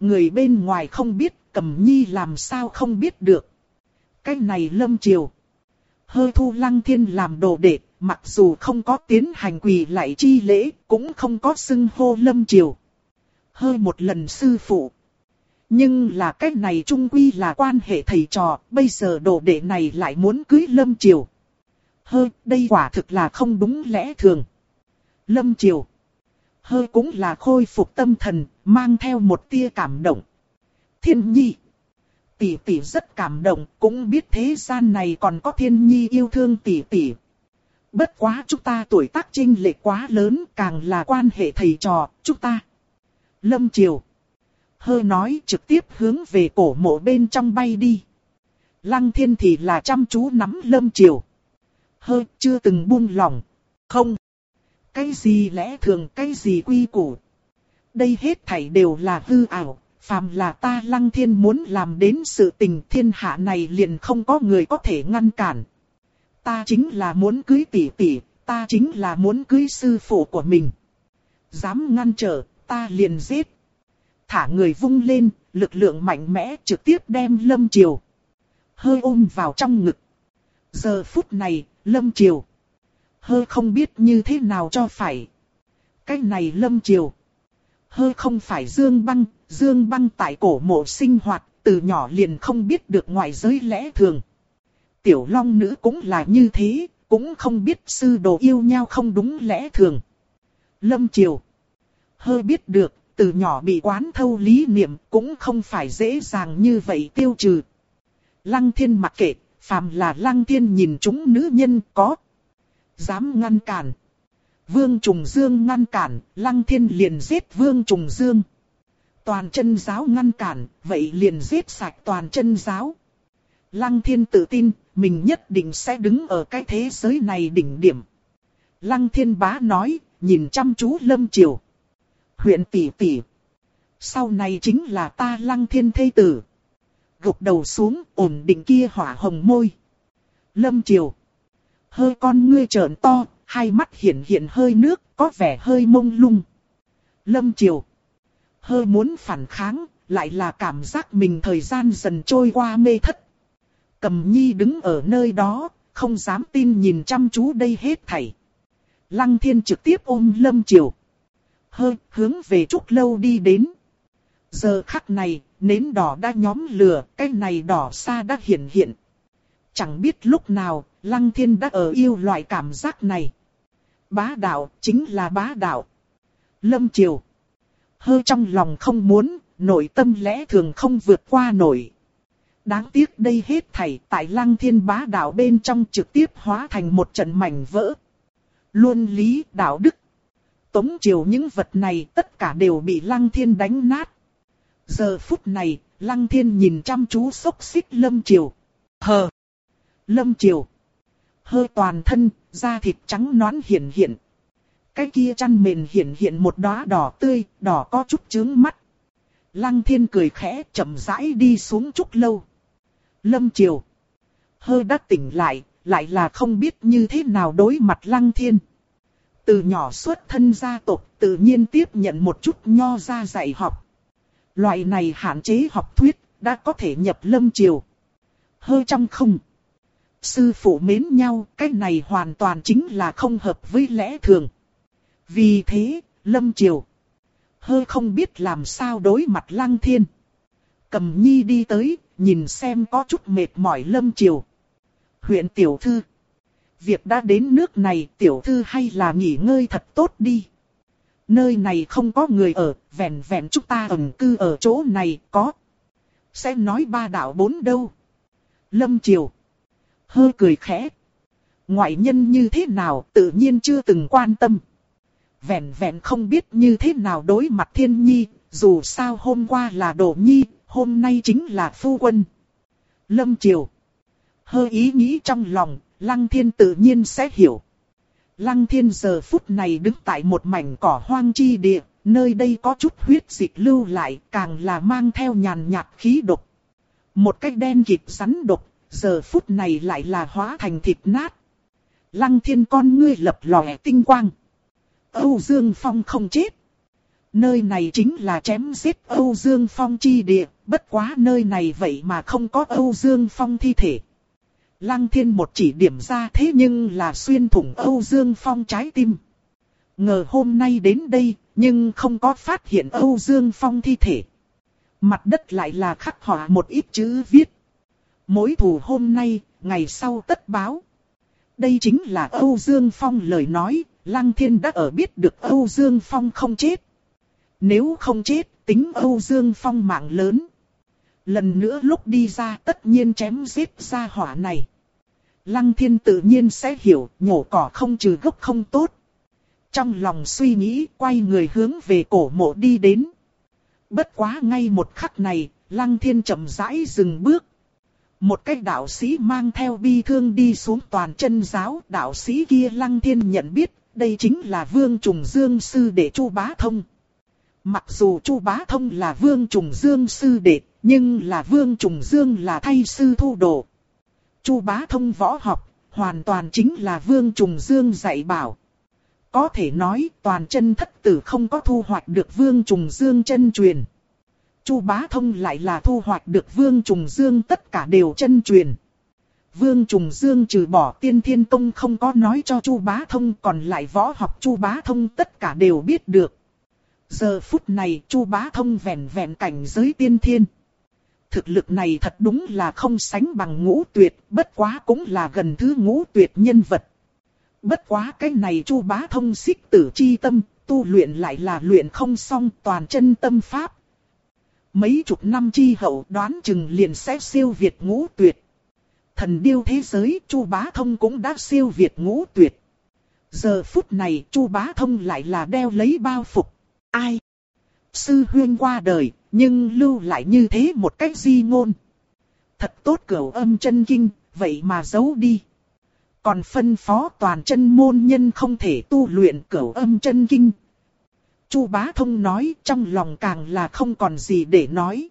Người bên ngoài không biết, cầm nhi làm sao không biết được. Cái này Lâm Triều. Hơi thu Lăng Thiên làm đồ đệ, mặc dù không có tiến hành quỳ lại chi lễ, cũng không có xưng hô Lâm Triều. Hơi một lần sư phụ. Nhưng là cái này trung quy là quan hệ thầy trò, bây giờ đồ đệ này lại muốn cưới Lâm Triều. Hơi, đây quả thực là không đúng lẽ thường. Lâm Triều. Hơi cũng là khôi phục tâm thần, mang theo một tia cảm động. Thiên nhi. Tỷ tỷ rất cảm động, cũng biết thế gian này còn có thiên nhi yêu thương tỷ tỷ. Bất quá chúng ta tuổi tác trinh lệch quá lớn, càng là quan hệ thầy trò, chúng ta. Lâm Triều. Hơi nói trực tiếp hướng về cổ mộ bên trong bay đi. Lăng thiên thì là chăm chú nắm Lâm Triều. Hơi chưa từng buông lỏng. Không. Cái gì lẽ thường, cái gì quy củ. Đây hết thảy đều là hư ảo, phàm là ta lăng thiên muốn làm đến sự tình thiên hạ này liền không có người có thể ngăn cản. Ta chính là muốn cưới tỷ tỷ, ta chính là muốn cưới sư phụ của mình. Dám ngăn trở, ta liền giết. Thả người vung lên, lực lượng mạnh mẽ trực tiếp đem Lâm Triều. Hơi ôm vào trong ngực. Giờ phút này, Lâm Triều hơi không biết như thế nào cho phải. Cái này lâm triều. Hơi không phải dương băng, dương băng tại cổ mộ sinh hoạt, từ nhỏ liền không biết được ngoại giới lẽ thường. Tiểu long nữ cũng là như thế, cũng không biết sư đồ yêu nhau không đúng lẽ thường. Lâm Triều hơi biết được, từ nhỏ bị quán thâu lý niệm cũng không phải dễ dàng như vậy tiêu trừ. Lăng thiên mặc kệ, phàm là lăng thiên nhìn chúng nữ nhân có. Dám ngăn cản. Vương Trùng Dương ngăn cản, lăng thiên liền giết Vương Trùng Dương. Toàn chân giáo ngăn cản, vậy liền giết sạch toàn chân giáo. Lăng thiên tự tin, mình nhất định sẽ đứng ở cái thế giới này đỉnh điểm. Lăng thiên bá nói, nhìn chăm chú lâm triều. Huyện tỷ tỷ. Sau này chính là ta lăng thiên thê tử. Gục đầu xuống, ổn định kia hỏa hồng môi. Lâm triều. Hơi con ngươi trợn to, hai mắt hiện hiện hơi nước, có vẻ hơi mông lung. Lâm triều. Hơi muốn phản kháng, lại là cảm giác mình thời gian dần trôi qua mê thất. Cầm nhi đứng ở nơi đó, không dám tin nhìn chăm chú đây hết thảy. Lăng thiên trực tiếp ôm lâm triều. Hơi hướng về trúc lâu đi đến. Giờ khắc này, nến đỏ đã nhóm lửa, cái này đỏ xa đã hiện hiện. Chẳng biết lúc nào, lăng thiên đã ở yêu loại cảm giác này. Bá đạo, chính là bá đạo. Lâm triều. hơ trong lòng không muốn, nội tâm lẽ thường không vượt qua nổi. Đáng tiếc đây hết thảy tại lăng thiên bá đạo bên trong trực tiếp hóa thành một trận mảnh vỡ. Luân lý, đạo đức. Tống triều những vật này tất cả đều bị lăng thiên đánh nát. Giờ phút này, lăng thiên nhìn chăm chú sốc xích lâm triều. Hờ! Lâm triều. Hơi toàn thân, da thịt trắng nõn hiển hiện. Cái kia chăn mền hiển hiện một đóa đỏ tươi, đỏ có chút chướng mắt. Lăng thiên cười khẽ chậm rãi đi xuống chút lâu. Lâm Triều. Hơi đã tỉnh lại, lại là không biết như thế nào đối mặt Lăng Thiên. Từ nhỏ xuất thân gia tộc tự nhiên tiếp nhận một chút nho ra dạy học. Loại này hạn chế học thuyết, đã có thể nhập Lâm Triều. Hơi trong không. Sư phụ mến nhau, cái này hoàn toàn chính là không hợp với lẽ thường. Vì thế, Lâm Triều. Hơi không biết làm sao đối mặt Lăng Thiên. Cầm nhi đi tới, nhìn xem có chút mệt mỏi lâm Triều. Huyện tiểu thư. Việc đã đến nước này tiểu thư hay là nghỉ ngơi thật tốt đi. Nơi này không có người ở, vẹn vẹn chúng ta ẩn cư ở chỗ này có. Sẽ nói ba đạo bốn đâu. Lâm Triều. Hơi cười khẽ. Ngoại nhân như thế nào tự nhiên chưa từng quan tâm. Vẹn vẹn không biết như thế nào đối mặt thiên nhi, dù sao hôm qua là đổ nhi, hôm nay chính là phu quân. Lâm Triều. Hơi ý nghĩ trong lòng, Lăng Thiên tự nhiên sẽ hiểu. Lăng Thiên giờ phút này đứng tại một mảnh cỏ hoang chi địa, nơi đây có chút huyết dịch lưu lại, càng là mang theo nhàn nhạt khí độc. Một cái đen kịt rắn độc, giờ phút này lại là hóa thành thịt nát. Lăng Thiên con ngươi lập lòe tinh quang. Âu Dương Phong không chết. Nơi này chính là chém giết Âu Dương Phong chi địa, bất quá nơi này vậy mà không có Âu Dương Phong thi thể. Lăng thiên một chỉ điểm ra thế nhưng là xuyên thủng Âu Dương Phong trái tim. Ngờ hôm nay đến đây, nhưng không có phát hiện Âu Dương Phong thi thể. Mặt đất lại là khắc họa một ít chữ viết. Mối thù hôm nay, ngày sau tất báo. Đây chính là Âu Dương Phong lời nói, Lăng Thiên đã ở biết được Âu Dương Phong không chết. Nếu không chết, tính Âu Dương Phong mạng lớn. Lần nữa lúc đi ra tất nhiên chém giết ra hỏa này. Lăng thiên tự nhiên sẽ hiểu nhổ cỏ không trừ gốc không tốt. Trong lòng suy nghĩ quay người hướng về cổ mộ đi đến. Bất quá ngay một khắc này, lăng thiên chậm rãi dừng bước. Một cách đạo sĩ mang theo bi thương đi xuống toàn chân giáo. Đạo sĩ kia lăng thiên nhận biết, đây chính là vương trùng dương sư đệ chu bá thông. Mặc dù Chu Bá Thông là Vương Trùng Dương sư đệ, nhưng là Vương Trùng Dương là thay sư thu đồ. Chu Bá Thông võ học, hoàn toàn chính là Vương Trùng Dương dạy bảo. Có thể nói toàn chân thất tử không có thu hoạch được Vương Trùng Dương chân truyền. Chu Bá Thông lại là thu hoạch được Vương Trùng Dương tất cả đều chân truyền. Vương Trùng Dương trừ bỏ tiên thiên tông không có nói cho Chu Bá Thông còn lại võ học Chu Bá Thông tất cả đều biết được. Giờ phút này Chu Bá Thông vẹn vẹn cảnh giới tiên thiên. thực lực này thật đúng là không sánh bằng ngũ tuyệt, bất quá cũng là gần thứ ngũ tuyệt nhân vật. Bất quá cái này chu bá thông xích tử chi tâm, tu luyện lại là luyện không xong toàn chân tâm pháp. Mấy chục năm chi hậu đoán chừng liền sẽ siêu việt ngũ tuyệt. Thần điêu thế giới chu bá thông cũng đã siêu việt ngũ tuyệt. Giờ phút này chu bá thông lại là đeo lấy bao phục. Ai? Sư huyên qua đời, nhưng lưu lại như thế một cách di ngôn. Thật tốt cửu âm chân kinh, vậy mà giấu đi. Còn phân phó toàn chân môn nhân không thể tu luyện cửu âm chân kinh. Chu bá thông nói trong lòng càng là không còn gì để nói.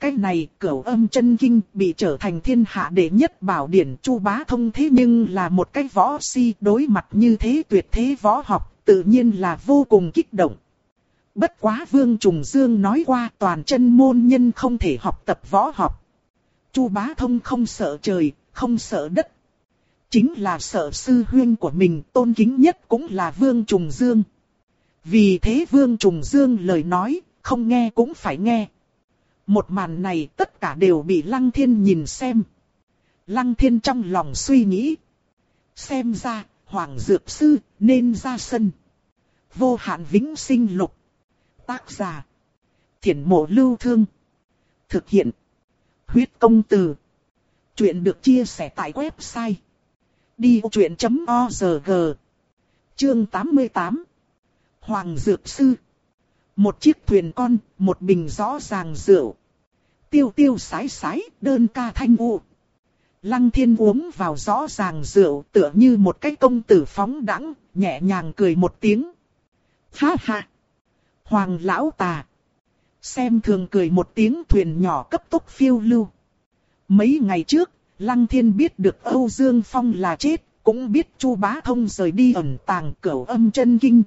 Cái này cửu âm chân kinh bị trở thành thiên hạ đệ nhất bảo điển chu bá thông thế nhưng là một cái võ si đối mặt như thế tuyệt thế võ học tự nhiên là vô cùng kích động. Bất quá Vương Trùng Dương nói qua toàn chân môn nhân không thể học tập võ học. Chu Bá Thông không sợ trời, không sợ đất. Chính là sợ sư huyên của mình tôn kính nhất cũng là Vương Trùng Dương. Vì thế Vương Trùng Dương lời nói, không nghe cũng phải nghe. Một màn này tất cả đều bị Lăng Thiên nhìn xem. Lăng Thiên trong lòng suy nghĩ. Xem ra, Hoàng Dược Sư nên ra sân. Vô hạn vĩnh sinh lục. Tác giả. Thiển mộ lưu thương. Thực hiện. Huyết công từ. Chuyện được chia sẻ tại website. Đi truyện.org Chương 88 Hoàng Dược Sư Một chiếc thuyền con, một bình rõ ràng rượu. Tiêu tiêu sái sái, đơn ca thanh u. Lăng thiên uống vào rõ ràng rượu tựa như một cái công tử phóng đẳng, nhẹ nhàng cười một tiếng. Ha ha! Hoàng lão tà. Xem thường cười một tiếng thuyền nhỏ cấp tốc phiêu lưu. Mấy ngày trước, Lăng Thiên biết được Âu Dương Phong là chết, cũng biết Chu Bá Thông rời đi ẩn tàng cửu âm chân kinh.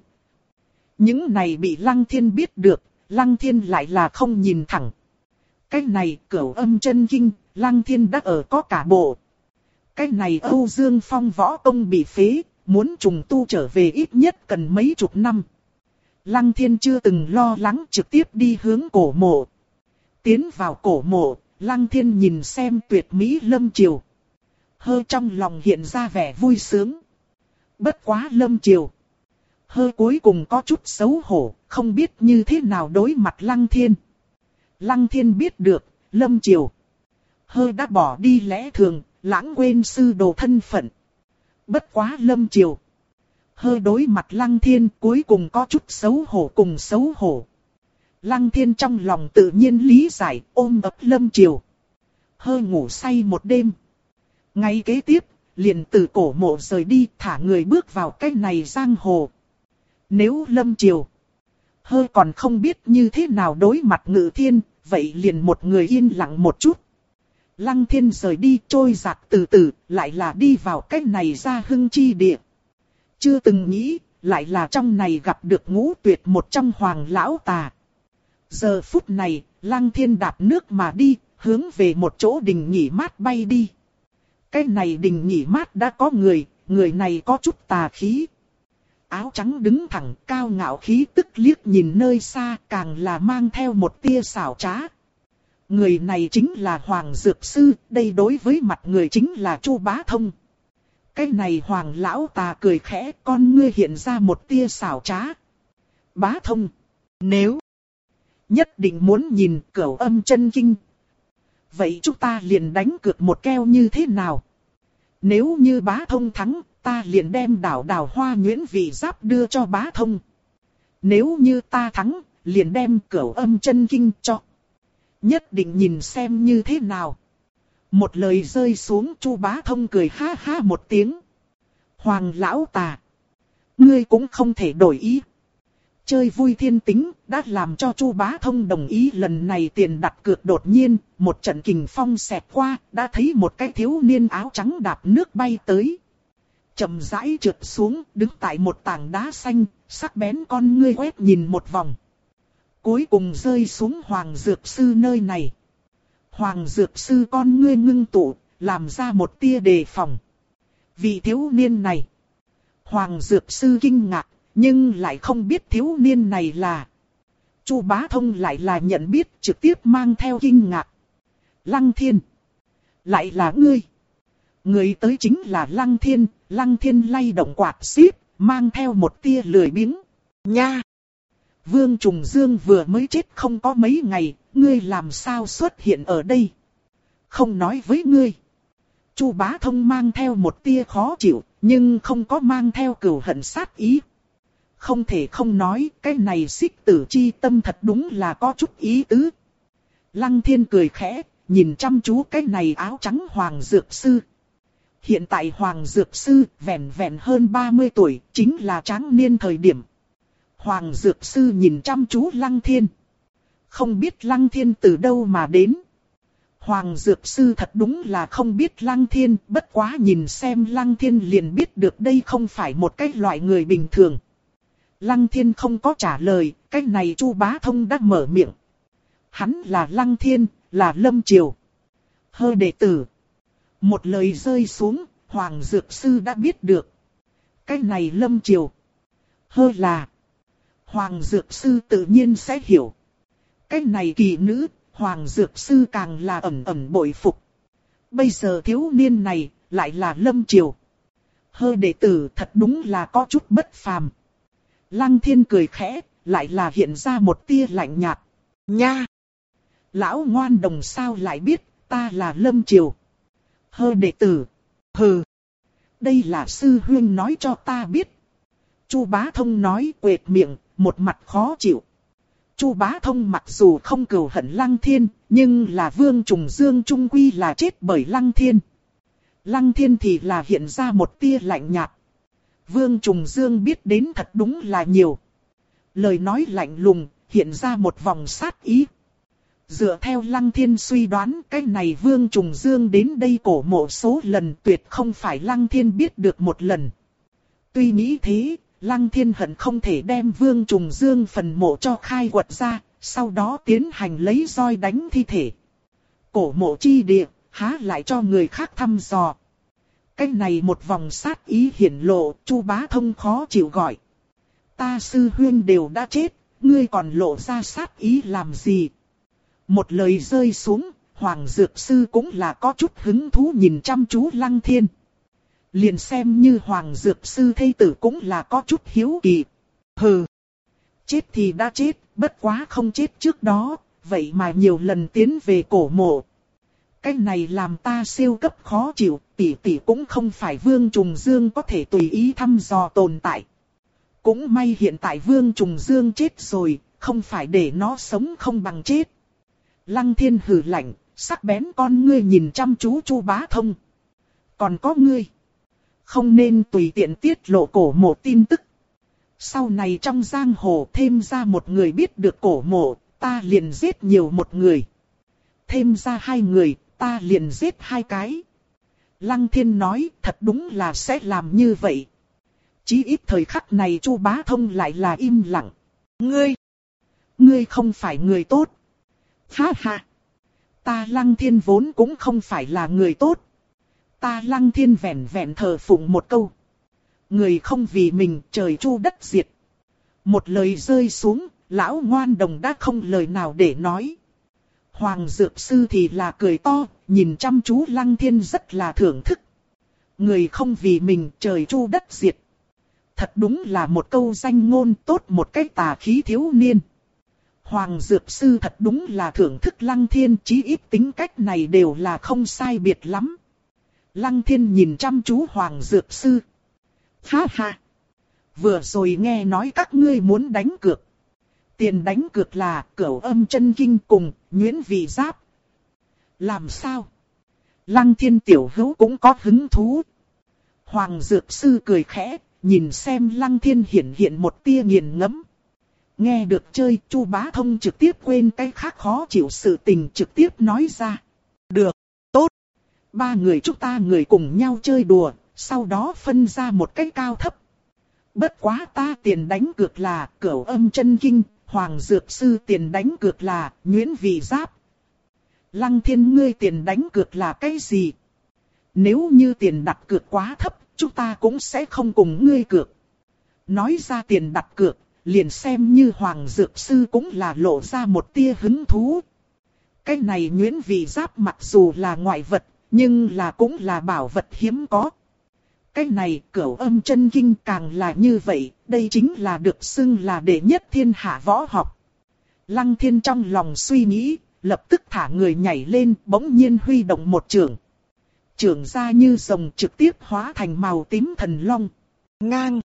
Những này bị Lăng Thiên biết được, Lăng Thiên lại là không nhìn thẳng. Cái này cửu âm chân kinh, Lăng Thiên đã ở có cả bộ. Cái này Âu Dương Phong võ công bị phế, muốn trùng tu trở về ít nhất cần mấy chục năm. Lăng thiên chưa từng lo lắng trực tiếp đi hướng cổ mộ. Tiến vào cổ mộ, lăng thiên nhìn xem tuyệt mỹ lâm triều. Hơi trong lòng hiện ra vẻ vui sướng. Bất quá lâm triều. Hơi cuối cùng có chút xấu hổ, không biết như thế nào đối mặt lăng thiên. Lăng thiên biết được, lâm triều. Hơi đã bỏ đi lẽ thường, lãng quên sư đồ thân phận. Bất quá lâm triều hơi đối mặt lăng thiên cuối cùng có chút xấu hổ cùng xấu hổ. Lăng thiên trong lòng tự nhiên lý giải ôm ấp lâm triều. Hơi ngủ say một đêm. Ngay kế tiếp, liền từ cổ mộ rời đi thả người bước vào cái này giang hồ. Nếu lâm triều, hơi còn không biết như thế nào đối mặt ngự thiên, vậy liền một người yên lặng một chút. Lăng thiên rời đi trôi giạt từ từ, lại là đi vào cái này ra hưng chi địa. Chưa từng nghĩ, lại là trong này gặp được ngũ tuyệt một trong hoàng lão tà. Giờ phút này, lăng thiên đạp nước mà đi, hướng về một chỗ đình nghỉ mát bay đi. Cái này đình nghỉ mát đã có người, người này có chút tà khí. Áo trắng đứng thẳng cao ngạo khí tức liếc nhìn nơi xa càng là mang theo một tia xảo trá. Người này chính là Hoàng Dược Sư, đây đối với mặt người chính là Chu Bá Thông. Cái này hoàng lão tà cười khẽ con ngươi hiện ra một tia xảo trá. Bá thông. Nếu nhất định muốn nhìn cửu âm chân kinh. Vậy chúng ta liền đánh cược một keo như thế nào? Nếu như bá thông thắng, ta liền đem đảo đào hoa nguyễn vị giáp đưa cho bá thông. Nếu như ta thắng, liền đem cửu âm chân kinh cho. Nhất định nhìn xem như thế nào. Một lời rơi xuống chu bá thông cười ha ha một tiếng. Hoàng lão tà. Ngươi cũng không thể đổi ý. Chơi vui thiên tính đã làm cho chu bá thông đồng ý lần này tiền đặt cược đột nhiên. Một trận kình phong xẹt qua đã thấy một cái thiếu niên áo trắng đạp nước bay tới chậm rãi trượt xuống đứng tại một tảng đá xanh. Sắc bén con ngươi quét nhìn một vòng. Cuối cùng rơi xuống hoàng dược sư nơi này. Hoàng Dược Sư con ngươi ngưng tụ, làm ra một tia đề phòng. Vị thiếu niên này. Hoàng Dược Sư kinh ngạc, nhưng lại không biết thiếu niên này là. Chu Bá Thông lại là nhận biết trực tiếp mang theo kinh ngạc. Lăng thiên. Lại là ngươi. Người tới chính là Lăng thiên, Lăng thiên lay động quạt xíp, mang theo một tia lười biếng. Nha! Vương Trùng Dương vừa mới chết không có mấy ngày, ngươi làm sao xuất hiện ở đây? Không nói với ngươi. Chu Bá Thông mang theo một tia khó chịu, nhưng không có mang theo cửu hận sát ý. Không thể không nói, cái này xích tử chi tâm thật đúng là có chút ý tứ. Lăng thiên cười khẽ, nhìn chăm chú cái này áo trắng hoàng dược sư. Hiện tại hoàng dược sư vẹn vẹn hơn 30 tuổi, chính là tráng niên thời điểm. Hoàng dược sư nhìn chăm chú lăng thiên. Không biết lăng thiên từ đâu mà đến. Hoàng Dược Sư thật đúng là không biết Lăng Thiên, bất quá nhìn xem Lăng Thiên liền biết được đây không phải một cái loại người bình thường. Lăng Thiên không có trả lời, cái này Chu Bá Thông đã mở miệng. Hắn là Lăng Thiên, là Lâm Triều. Hơ đệ tử. Một lời rơi xuống, Hoàng Dược Sư đã biết được. Cái này Lâm Triều. Hơ là. Hoàng Dược Sư tự nhiên sẽ hiểu. Cái này kỳ nữ, Hoàng Dược Sư càng là ẩm ẩm bội phục. Bây giờ thiếu niên này, lại là Lâm Triều. Hơ đệ tử thật đúng là có chút bất phàm. Lăng thiên cười khẽ, lại là hiện ra một tia lạnh nhạt. Nha! Lão ngoan đồng sao lại biết, ta là Lâm Triều. Hơ đệ tử. Hừ! Đây là sư huyên nói cho ta biết. Chu bá thông nói quệt miệng, một mặt khó chịu. Chu Bá Thông mặc dù không cừu hận Lăng Thiên, nhưng là Vương Trùng Dương trung quy là chết bởi Lăng Thiên. Lăng Thiên thì là hiện ra một tia lạnh nhạt. Vương Trùng Dương biết đến thật đúng là nhiều. Lời nói lạnh lùng, hiện ra một vòng sát ý. Dựa theo Lăng Thiên suy đoán cái này Vương Trùng Dương đến đây cổ mộ số lần tuyệt không phải Lăng Thiên biết được một lần. Tuy nghĩ thế, Lăng Thiên hận không thể đem Vương Trùng Dương phần mộ cho khai quật ra, sau đó tiến hành lấy roi đánh thi thể. Cổ mộ chi địa, há lại cho người khác thăm dò. Cái này một vòng sát ý hiển lộ, Chu Bá Thông khó chịu gọi. Ta sư huyên đều đã chết, ngươi còn lộ ra sát ý làm gì? Một lời rơi xuống, Hoàng Dược Sư cũng là có chút hứng thú nhìn chăm chú Lăng Thiên. Liền xem như Hoàng Dược Sư thây tử cũng là có chút hiếu kỳ. Hừ. Chết thì đã chết, bất quá không chết trước đó, vậy mà nhiều lần tiến về cổ mộ. Cái này làm ta siêu cấp khó chịu, tỷ tỷ cũng không phải Vương Trùng Dương có thể tùy ý thăm dò tồn tại. Cũng may hiện tại Vương Trùng Dương chết rồi, không phải để nó sống không bằng chết. Lăng thiên hử lạnh, sắc bén con ngươi nhìn chăm chú chu bá thông. Còn có ngươi không nên tùy tiện tiết lộ cổ mộ tin tức. Sau này trong giang hồ thêm ra một người biết được cổ mộ, ta liền giết nhiều một người. Thêm ra hai người, ta liền giết hai cái. Lăng thiên nói thật đúng là sẽ làm như vậy. Chí ít thời khắc này chu bá thông lại là im lặng. Ngươi! Ngươi không phải người tốt. Ha ha! Ta lăng thiên vốn cũng không phải là người tốt. Ta lăng thiên vẹn vẹn thờ phụng một câu. Người không vì mình trời chu đất diệt. Một lời rơi xuống, lão ngoan đồng đã không lời nào để nói. Hoàng Dược Sư thì là cười to, nhìn chăm chú Lăng Thiên rất là thưởng thức. Người không vì mình trời chu đất diệt. Thật đúng là một câu danh ngôn tốt một cách tà khí thiếu niên. Hoàng Dược Sư thật đúng là thưởng thức Lăng Thiên chí ít tính cách này đều là không sai biệt lắm. Lăng thiên nhìn chăm chú Hoàng Dược Sư. Ha ha! Vừa rồi nghe nói các ngươi muốn đánh cược. Tiền đánh cược là cửu âm chân kinh cùng Nguyễn Vị Giáp. Làm sao? Lăng thiên tiểu hữu cũng có hứng thú. Hoàng Dược Sư cười khẽ, nhìn xem Lăng thiên hiện hiện một tia nghiền ngẫm. Nghe được chơi, Chu Bá Thông trực tiếp quên cái khác khó chịu sự tình trực tiếp nói ra. Được. tốt Ba người chúng ta người cùng nhau chơi đùa, sau đó phân ra một cái cao thấp. Bất quá ta tiền đánh cược là cửu âm chân kinh, hoàng dược sư tiền đánh cược là nguyễn vị giáp. Lăng thiên ngươi tiền đánh cược là cái gì? Nếu như tiền đặt cược quá thấp, chúng ta cũng sẽ không cùng ngươi cược. Nói ra tiền đặt cược, liền xem như hoàng dược sư cũng là lộ ra một tia hứng thú. Cái này nguyễn vị giáp mặc dù là ngoại vật, nhưng là cũng là bảo vật hiếm có. Cái này cửu âm chân kinh càng là như vậy, đây chính là được xưng là đệ nhất thiên hạ võ học. Lăng thiên trong lòng suy nghĩ, lập tức thả người nhảy lên, bỗng nhiên huy động một trường. Trường ra như rồng trực tiếp hóa thành màu tím thần long. Ngang.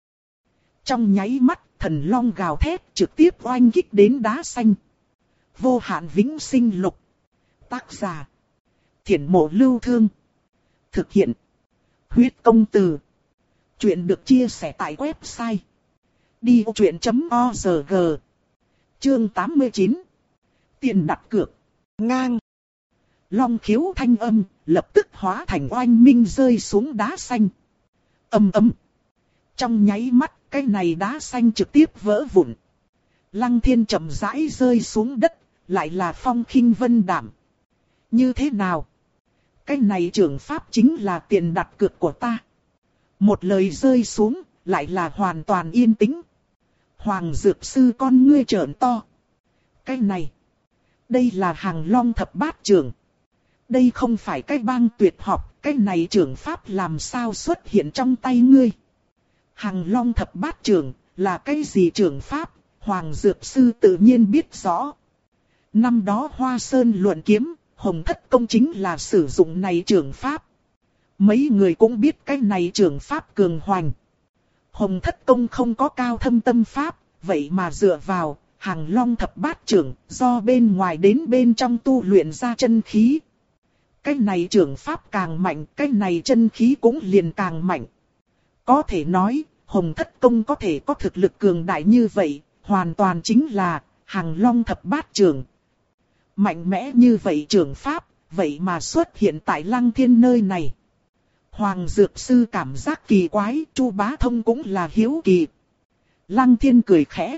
Trong nháy mắt, thần long gào thét trực tiếp oanh kích đến đá xanh. Vô hạn vĩnh sinh lục. Tác giả. Thiển mộ lưu thương. Thực hiện. Huyết công từ. Chuyện được chia sẻ tại website. Đi truyện.org Chương 89 Tiền đặt cược. Ngang. Long khiếu thanh âm, lập tức hóa thành oanh minh rơi xuống đá xanh. Âm âm. Trong nháy mắt, cái này đá xanh trực tiếp vỡ vụn. Lăng thiên chậm rãi rơi xuống đất, lại là phong khinh vân đảm. Như thế nào? Cái này trưởng pháp chính là tiền đặt cược của ta. Một lời rơi xuống, lại là hoàn toàn yên tĩnh. Hoàng dược sư con ngươi trợn to. Cái này, đây là hàng long thập bát trưởng. Đây không phải cái bang tuyệt học, cái này trưởng pháp làm sao xuất hiện trong tay ngươi. Hàng long thập bát trưởng, là cái gì trưởng pháp, Hoàng Dược Sư tự nhiên biết rõ. Năm đó Hoa Sơn luận kiếm, Hồng Thất Công chính là sử dụng này trưởng pháp. Mấy người cũng biết cái này trưởng pháp cường hoành. Hồng Thất Công không có cao thâm tâm pháp, vậy mà dựa vào, hàng long thập bát trưởng, do bên ngoài đến bên trong tu luyện ra chân khí. Cái này trưởng pháp càng mạnh, cái này chân khí cũng liền càng mạnh. Có thể nói, Hồng Thất Công có thể có thực lực cường đại như vậy, hoàn toàn chính là hàng long thập bát trưởng. Mạnh mẽ như vậy trường pháp, vậy mà xuất hiện tại lăng thiên nơi này. Hoàng Dược Sư cảm giác kỳ quái, Chu Bá Thông cũng là hiếu kỳ. Lăng thiên cười khẽ.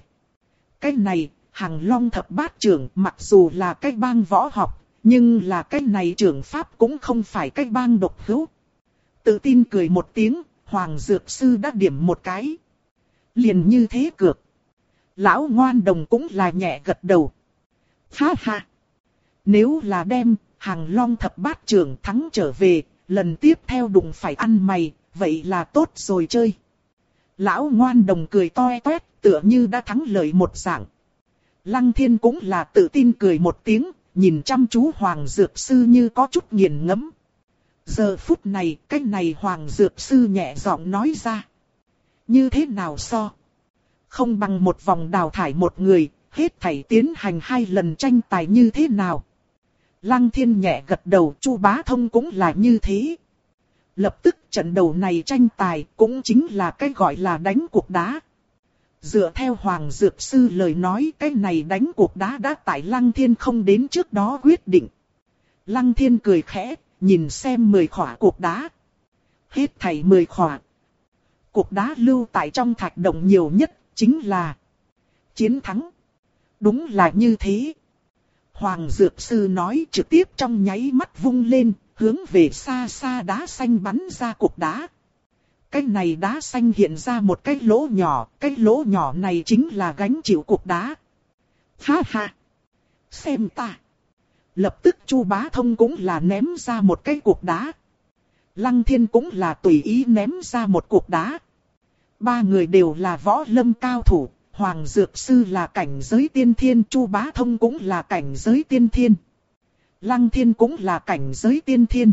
Cái này, hàng long thập bát trưởng mặc dù là cái bang võ học, nhưng là cái này trưởng pháp cũng không phải cái bang độc hữu. Tự tin cười một tiếng, Hoàng Dược Sư đã điểm một cái. Liền như thế cược. Lão ngoan đồng cũng là nhẹ gật đầu. Ha ha. Nếu là đem hàng long thập bát trưởng thắng trở về, lần tiếp theo đụng phải ăn mày, vậy là tốt rồi chơi. Lão ngoan đồng cười toe toét, tựa như đã thắng lợi một dạng. Lăng thiên cũng là tự tin cười một tiếng, nhìn chăm chú Hoàng Dược Sư như có chút nghiền ngẫm. Giờ phút này, cái này Hoàng Dược Sư nhẹ giọng nói ra. Như thế nào so? Không bằng một vòng đào thải một người, hết thảy tiến hành hai lần tranh tài như thế nào? Lăng thiên nhẹ gật đầu, Chu Bá Thông cũng là như thế. Lập tức trận đầu này tranh tài cũng chính là cái gọi là đánh cuộc đá. Dựa theo Hoàng Dược Sư lời nói cái này đánh cuộc đá đã tại Lăng Thiên không đến trước đó quyết định. Lăng Thiên cười khẽ, nhìn xem 10 khỏa cuộc đá. Hết thảy 10 khỏa. Cuộc đá lưu tại trong thạch động nhiều nhất, chính là chiến thắng. Đúng là như thế. Hoàng Dược Sư nói trực tiếp trong nháy mắt vung lên, hướng về xa xa đá xanh bắn ra cục đá. Cái này đá xanh hiện ra một cái lỗ nhỏ, cái lỗ nhỏ này chính là gánh chịu cục đá. Ha ha! Xem ta! Lập tức Chu Bá Thông cũng là ném ra một cái cuộc đá. Lăng Thiên cũng là tùy ý ném ra một cuộc đá. Ba người đều là võ lâm cao thủ, Hoàng Dược Sư là cảnh giới tiên thiên, Chu Bá Thông cũng là cảnh giới tiên thiên. Lăng Thiên cũng là cảnh giới tiên thiên.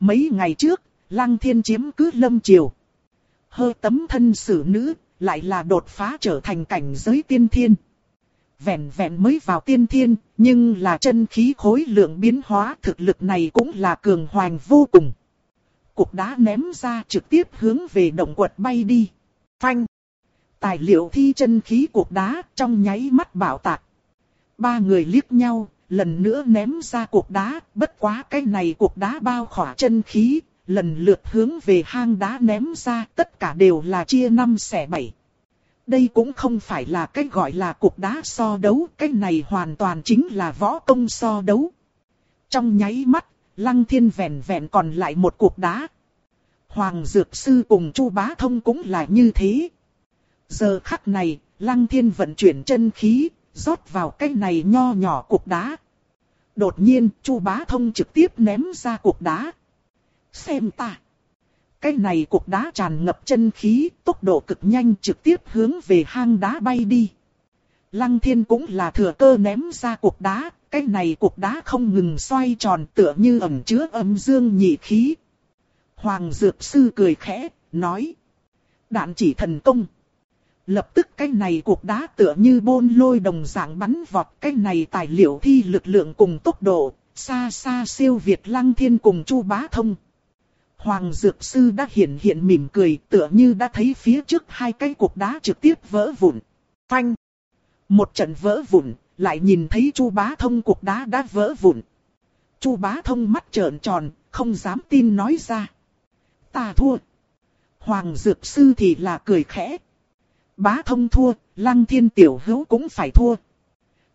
Mấy ngày trước, Lăng Thiên chiếm cứ lâm triều. Hơ tấm thân xử nữ, lại là đột phá trở thành cảnh giới tiên thiên. Vẹn vẹn mới vào tiên thiên, nhưng là chân khí khối lượng biến hóa thực lực này cũng là cường hoành vô cùng. Cục đá ném ra trực tiếp hướng về động quật bay đi. Phanh. Tài liệu thi chân khí cục đá trong nháy mắt bảo tạc. Ba người liếc nhau, lần nữa ném ra cục đá, bất quá cái này cục đá bao khỏa chân khí, lần lượt hướng về hang đá ném ra, tất cả đều là chia năm xẻ bảy. Đây cũng không phải là cái gọi là cục đá so đấu, cái này hoàn toàn chính là võ công so đấu. Trong nháy mắt, Lăng Thiên vẹn vẹn còn lại một cục đá. Hoàng Dược Sư cùng Chu Bá Thông cũng là như thế. Giờ khắc này, Lăng Thiên vận chuyển chân khí, rót vào cái này nho nhỏ cục đá. Đột nhiên, Chu Bá Thông trực tiếp ném ra cục đá. Xem ta. Cái này cục đá tràn ngập chân khí, tốc độ cực nhanh trực tiếp hướng về hang đá bay đi. Lăng thiên cũng là thừa cơ ném ra cục đá, cái này cục đá không ngừng xoay tròn tựa như ẩm chứa âm dương nhị khí. Hoàng Dược Sư cười khẽ, nói. Đạn chỉ thần công. Lập tức cái này cục đá tựa như bôn lôi đồng dạng bắn vọt cái này tài liệu thi lực lượng cùng tốc độ, xa xa siêu Việt Lăng Thiên cùng Chu Bá Thông. Hoàng Dược Sư đã hiện hiện mỉm cười tựa như đã thấy phía trước hai cái cục đá trực tiếp vỡ vụn. Phanh! Một trận vỡ vụn, lại nhìn thấy Chu Bá Thông cục đá đã vỡ vụn. Chu Bá Thông mắt trợn tròn, không dám tin nói ra. Ta thua. Hoàng Dược Sư thì là cười khẽ. Bá Thông thua, Lăng Thiên Tiểu Hữu cũng phải thua.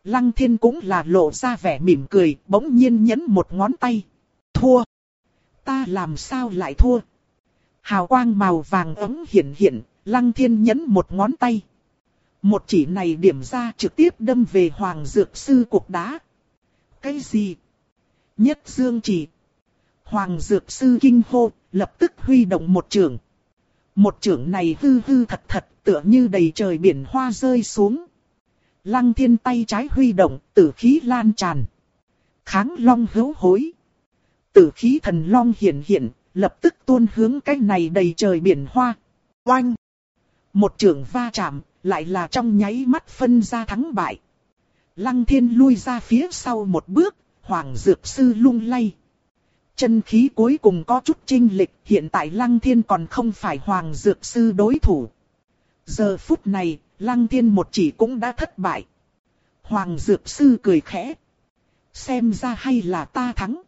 Lăng Thiên cũng là lộ ra vẻ mỉm cười, bỗng nhiên nhấn một ngón tay. Thua. Ta làm sao lại thua? Hào quang màu vàng ấm hiện hiện, Lăng Thiên nhấn một ngón tay. Một chỉ này điểm ra trực tiếp đâm về Hoàng Dược Sư cục đá. Cái gì? Nhất Dương chỉ. Hoàng Dược Sư kinh hô, lập tức huy động một trường. Một trường này hư hư thật thật, tựa như đầy trời biển hoa rơi xuống. Lăng thiên tay trái huy động, tử khí lan tràn. Kháng long hữu hối. Tử khí thần long hiện hiện, lập tức tuôn hướng cái này đầy trời biển hoa. Oanh! Một trường va chạm, lại là trong nháy mắt phân ra thắng bại. Lăng thiên lui ra phía sau một bước, hoàng dược sư lung lay. Chân khí cuối cùng có chút trinh lịch, hiện tại lăng thiên còn không phải hoàng dược sư đối thủ. Giờ phút này, lăng thiên một chỉ cũng đã thất bại. Hoàng dược sư cười khẽ. Xem ra hay là ta thắng.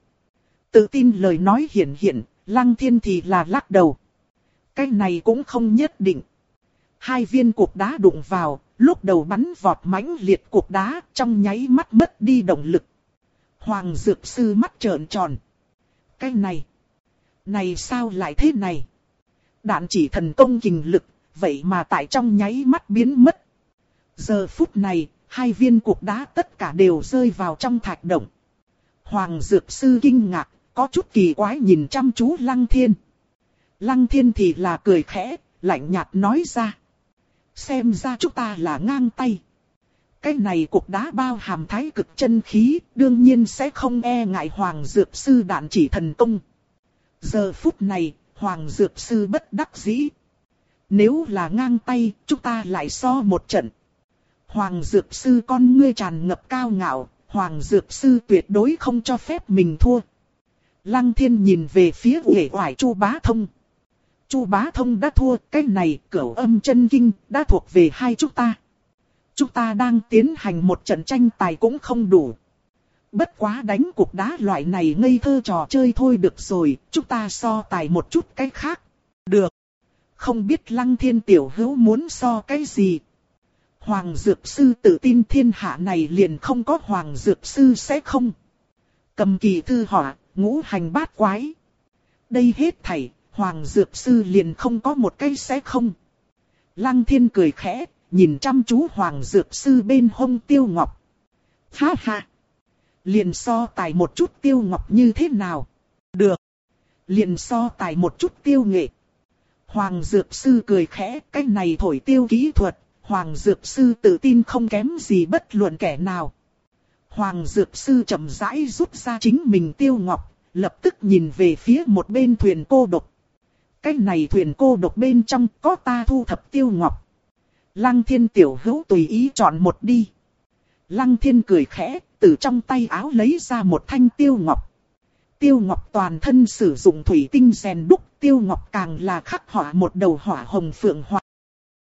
Tự tin lời nói hiển hiện, lăng thiên thì là lắc đầu. Cái này cũng không nhất định. Hai viên cục đá đụng vào, lúc đầu bắn vọt mãnh liệt cục đá, trong nháy mắt mất đi động lực. Hoàng dược sư mắt trợn tròn. Cái này, này sao lại thế này? Đạn chỉ thần công kình lực, vậy mà tại trong nháy mắt biến mất. Giờ phút này, hai viên cục đá tất cả đều rơi vào trong thạch động. Hoàng dược sư kinh ngạc, có chút kỳ quái nhìn chăm chú Lăng Thiên. Lăng Thiên thì là cười khẽ, lạnh nhạt nói ra. Xem ra chúng ta là ngang tay. Cái này cục đá bao hàm thái cực chân khí, đương nhiên sẽ không e ngại Hoàng Dược Sư đạn chỉ thần công. Giờ phút này, Hoàng Dược Sư bất đắc dĩ. Nếu là ngang tay, chúng ta lại so một trận. Hoàng Dược Sư con ngươi tràn ngập cao ngạo, Hoàng Dược Sư tuyệt đối không cho phép mình thua. Lăng Thiên nhìn về phía uể oải Chu Bá Thông. Chu Bá Thông đã thua, cái này cửu âm chân kinh đã thuộc về hai chúng ta. Chúng ta đang tiến hành một trận tranh tài cũng không đủ. Bất quá đánh cuộc đá loại này ngây thơ trò chơi thôi được rồi, chúng ta so tài một chút cái khác. Được. Không biết Lăng Thiên Tiểu Hữu muốn so cái gì. Hoàng Dược Sư tự tin thiên hạ này liền không có Hoàng Dược Sư sẽ không. Cầm kỳ thư họa, ngũ hành bát quái. Đây hết thảy, Hoàng Dược Sư liền không có một cây sẽ không. Lăng Thiên cười khẽ, nhìn chăm chú Hoàng Dược Sư bên hông Tiêu Ngọc. Ha ha! Liền so tài một chút Tiêu Ngọc như thế nào? Được! Liền so tài một chút Tiêu Nghệ. Hoàng Dược Sư cười khẽ, cái này thổi tiêu kỹ thuật, Hoàng Dược Sư tự tin không kém gì bất luận kẻ nào. Hoàng Dược Sư chậm rãi rút ra chính mình Tiêu Ngọc, lập tức nhìn về phía một bên thuyền cô độc. Cái này thuyền cô độc bên trong có ta thu thập Tiêu Ngọc. Lăng thiên tiểu hữu tùy ý chọn một đi. Lăng thiên cười khẽ, từ trong tay áo lấy ra một thanh tiêu ngọc. Tiêu ngọc toàn thân sử dụng thủy tinh rèn đúc, tiêu ngọc càng là khắc họa một đầu hỏa hồng phượng hỏa.